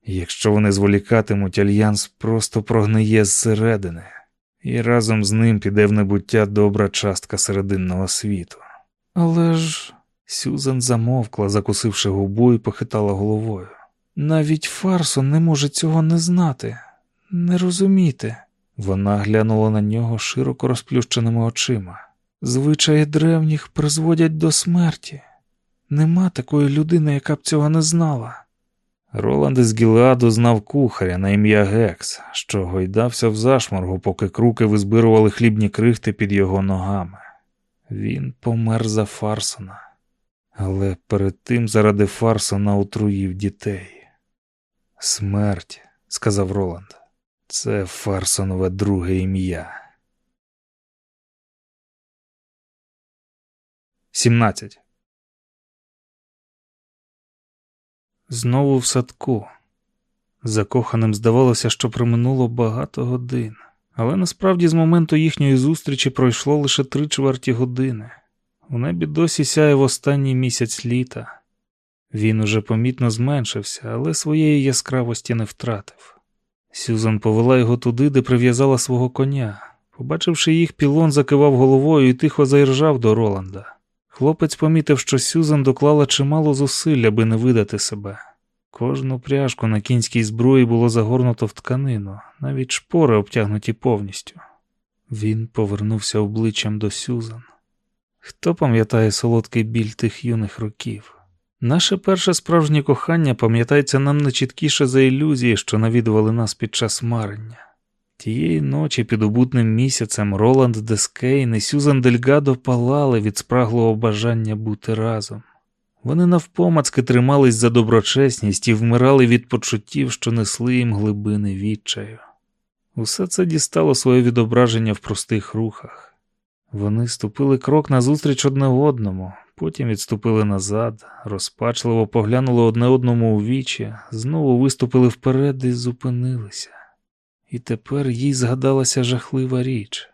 Якщо вони зволікатимуть, альянс просто прогниє зсередини, і разом з ним піде в небуття добра частка серединного світу. Але ж Сюзан замовкла, закусивши губу і похитала головою. навіть Фарсон не може цього не знати, не розуміти. Вона глянула на нього широко розплющеними очима. Звичаї древніх призводять до смерті. Нема такої людини, яка б цього не знала. Роланд із Гілеаду знав кухаря на ім'я Гекс, що гойдався в зашморгу, поки круки визбирували хлібні крихти під його ногами. Він помер за Фарсона, але перед тим заради Фарсона отруїв дітей. Смерть, сказав Роланд, це Фарсонове друге ім'я. 17. Знову в садку. Закоханим здавалося, що проминуло багато годин, але насправді з моменту їхньої зустрічі пройшло лише три чверті години. У небі досі сяяв останній місяць літа. Він уже помітно зменшився, але своєї яскравості не втратив. Сюзан повела його туди, де прив'язала свого коня. Побачивши їх, пілон закивав головою і тихо заіржав до Роланда. Хлопець помітив, що Сюзан доклала чимало зусиль, аби не видати себе. Кожну пряжку на кінській зброї було загорнуто в тканину, навіть шпори обтягнуті повністю. Він повернувся обличчям до Сюзан. Хто пам'ятає солодкий біль тих юних років? Наше перше справжнє кохання пам'ятається нам не чіткіше за ілюзії, що навідували нас під час марення. Тієї ночі під обутним місяцем Роланд Дескейн і Сюзан Дельгадо палали від спраглого бажання бути разом. Вони навпомацки тримались за доброчесність і вмирали від почуттів, що несли їм глибини відчаю. Усе це дістало своє відображення в простих рухах. Вони ступили крок назустріч одне одному, потім відступили назад, розпачливо поглянули одне одному у вічі, знову виступили вперед і зупинилися. І тепер їй згадалася жахлива річ.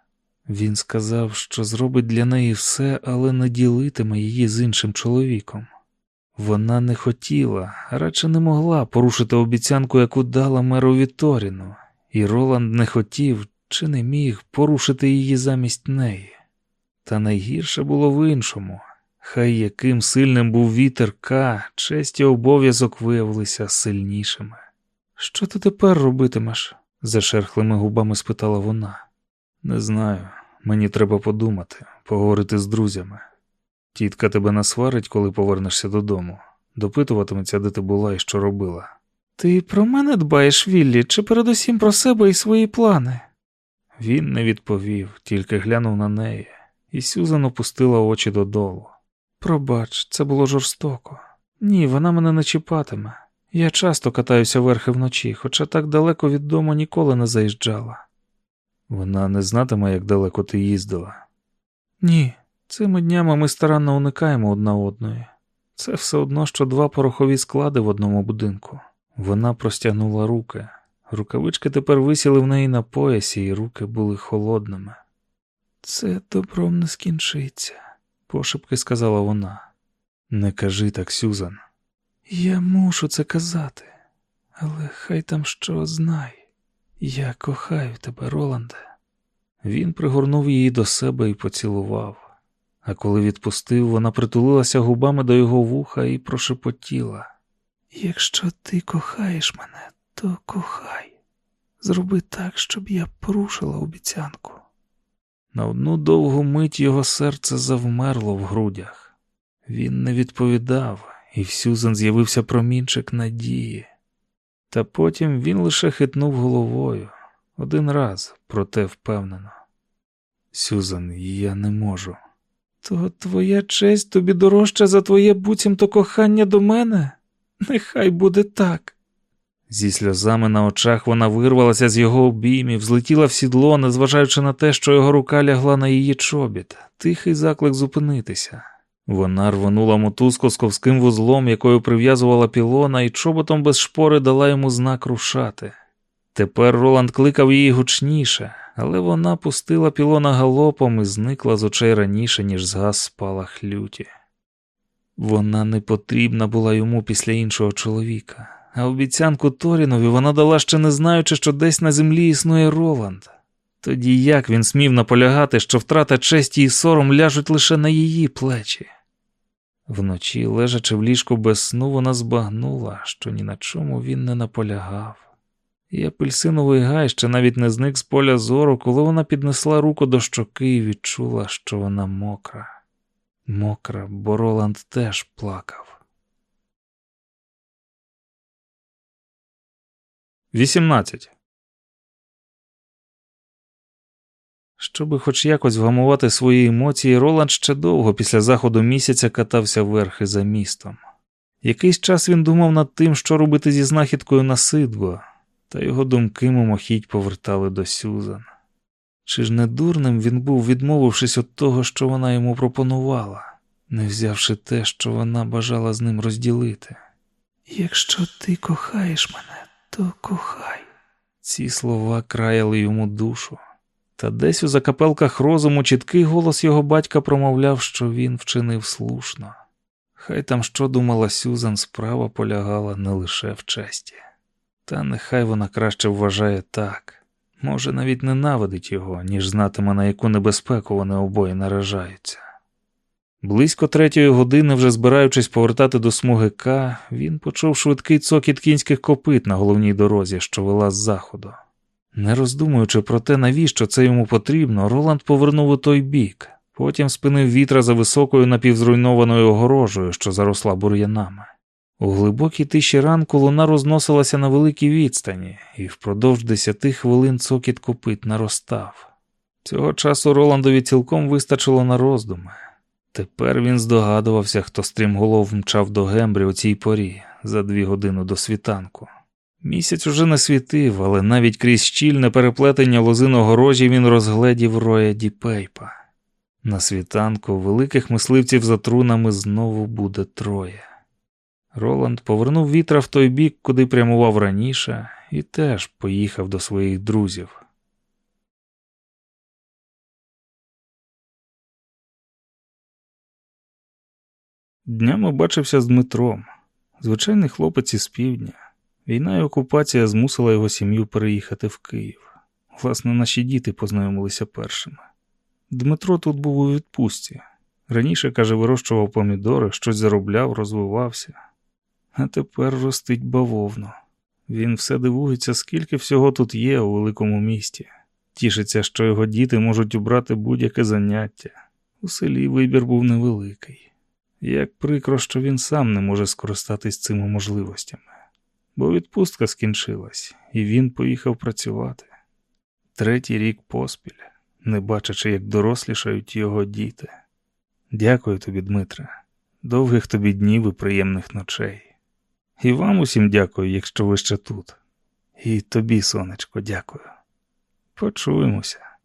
Він сказав, що зробить для неї все, але не ділитиме її з іншим чоловіком. Вона не хотіла, радше не могла порушити обіцянку, яку дала меру Віторіну, і Роланд не хотів чи не міг порушити її замість неї. Та найгірше було в іншому. Хай яким сильним був вітер К, честь і обов'язок виявилися сильнішими. Що ти тепер робитимеш? Зашерхлими губами спитала вона. Не знаю, мені треба подумати, поговорити з друзями. Тітка тебе насварить, коли повернешся додому, допитуватиметься, де ти була і що робила. Ти про мене дбаєш, Віллі, чи передусім про себе і свої плани? Він не відповів, тільки глянув на неї, і Сюзан опустила очі додолу. Пробач, це було жорстоко. Ні, вона мене не чіпатиме. Я часто катаюся верхи вночі, хоча так далеко від дому ніколи не заїжджала. Вона не знатиме, як далеко ти їздила. Ні, цими днями ми старанно уникаємо одна одної. Це все одно, що два порохові склади в одному будинку. Вона простягнула руки. Рукавички тепер висіли в неї на поясі, і руки були холодними. Це добром не скінчиться, пошепки сказала вона. Не кажи так, Сюзан. Я мушу це казати, але хай там що знай. Я кохаю тебе, Роланде. Він пригорнув її до себе і поцілував, а коли відпустив, вона притулилася губами до його вуха і прошепотіла. Якщо ти кохаєш мене, то кохай. Зроби так, щоб я порушила обіцянку. На одну довгу мить його серце завмерло в грудях. Він не відповідав, і в Сюзан з'явився промінчик надії. Та потім він лише хитнув головою один раз, проте впевнено. Сюзан, я не можу. То твоя честь тобі дорожча за твоє буцімто кохання до мене? Нехай буде так. Зі сльозами на очах вона вирвалася з його обіймів, злетіла в сідло, незважаючи на те, що його рука лягла на її чобіт, тихий заклик зупинитися. Вона рвонула мотузку з ковським вузлом, якою прив'язувала пілона, і чоботом без шпори дала йому знак рушати. Тепер Роланд кликав її гучніше, але вона пустила пілона галопом і зникла з очей раніше, ніж згас спалах люті. Вона не потрібна була йому після іншого чоловіка, а обіцянку Торінові вона дала ще не знаючи, що десь на землі існує Роланд. Тоді як він смів наполягати, що втрата честі і сором ляжуть лише на її плечі? Вночі, лежачи в ліжку без сну, вона збагнула, що ні на чому він не наполягав. І апельсиновий гай ще навіть не зник з поля зору, коли вона піднесла руку до щоки і відчула, що вона мокра. Мокра, бо Роланд теж плакав. 18. Щоби хоч якось вгамувати свої емоції, Роланд ще довго після заходу місяця катався верхи за містом. Якийсь час він думав над тим, що робити зі знахідкою на сидво, та його думки мимохідь повертали до Сюзан. Чи ж не дурним він був, відмовившись від того, що вона йому пропонувала, не взявши те, що вона бажала з ним розділити? Якщо ти кохаєш мене, то кохай. Ці слова краяли йому душу. Та десь у закапелках розуму чіткий голос його батька промовляв, що він вчинив слушно. Хай там що думала Сюзан, справа полягала не лише в честі. Та нехай вона краще вважає так, може, навіть ненавидить його, ніж знатиме, на яку небезпеку вони обоє наражаються. Близько третьої години, вже збираючись повертати до смуги К, він почув швидкий цокіт кінських копит на головній дорозі, що вела з заходу. Не роздумуючи про те, навіщо це йому потрібно, Роланд повернув у той бік, потім спинив вітра за високою напівзруйнованою огорожею, що заросла бур'янами. У глибокій тиші ранку луна розносилася на великій відстані, і впродовж десяти хвилин цокіт копит наростав. Цього часу Роландові цілком вистачило на роздуми. Тепер він здогадувався, хто стрімголов мчав до Гембрі у цій порі за дві години до світанку. Місяць уже не світив, але навіть крізь щільне переплетення лозиного рожі він розгледів роя Діпейпа. На світанку великих мисливців за трунами знову буде троє. Роланд повернув вітра в той бік, куди прямував раніше, і теж поїхав до своїх друзів. Днями бачився з Дмитром, звичайний хлопець із півдня. Війна і окупація змусила його сім'ю переїхати в Київ. Власне, наші діти познайомилися першими. Дмитро тут був у відпустці. Раніше, каже, вирощував помідори, щось заробляв, розвивався. А тепер ростить бавовну. Він все дивується, скільки всього тут є у великому місті. Тішиться, що його діти можуть обрати будь-яке заняття. У селі вибір був невеликий. Як прикро, що він сам не може скористатись цими можливостями, бо відпустка скінчилась, і він поїхав працювати. Третій рік поспіль, не бачачи, як дорослішають його діти. Дякую тобі, Дмитре, довгих тобі днів і приємних ночей. І вам усім дякую, якщо ви ще тут. І тобі, сонечко, дякую. Почуємося.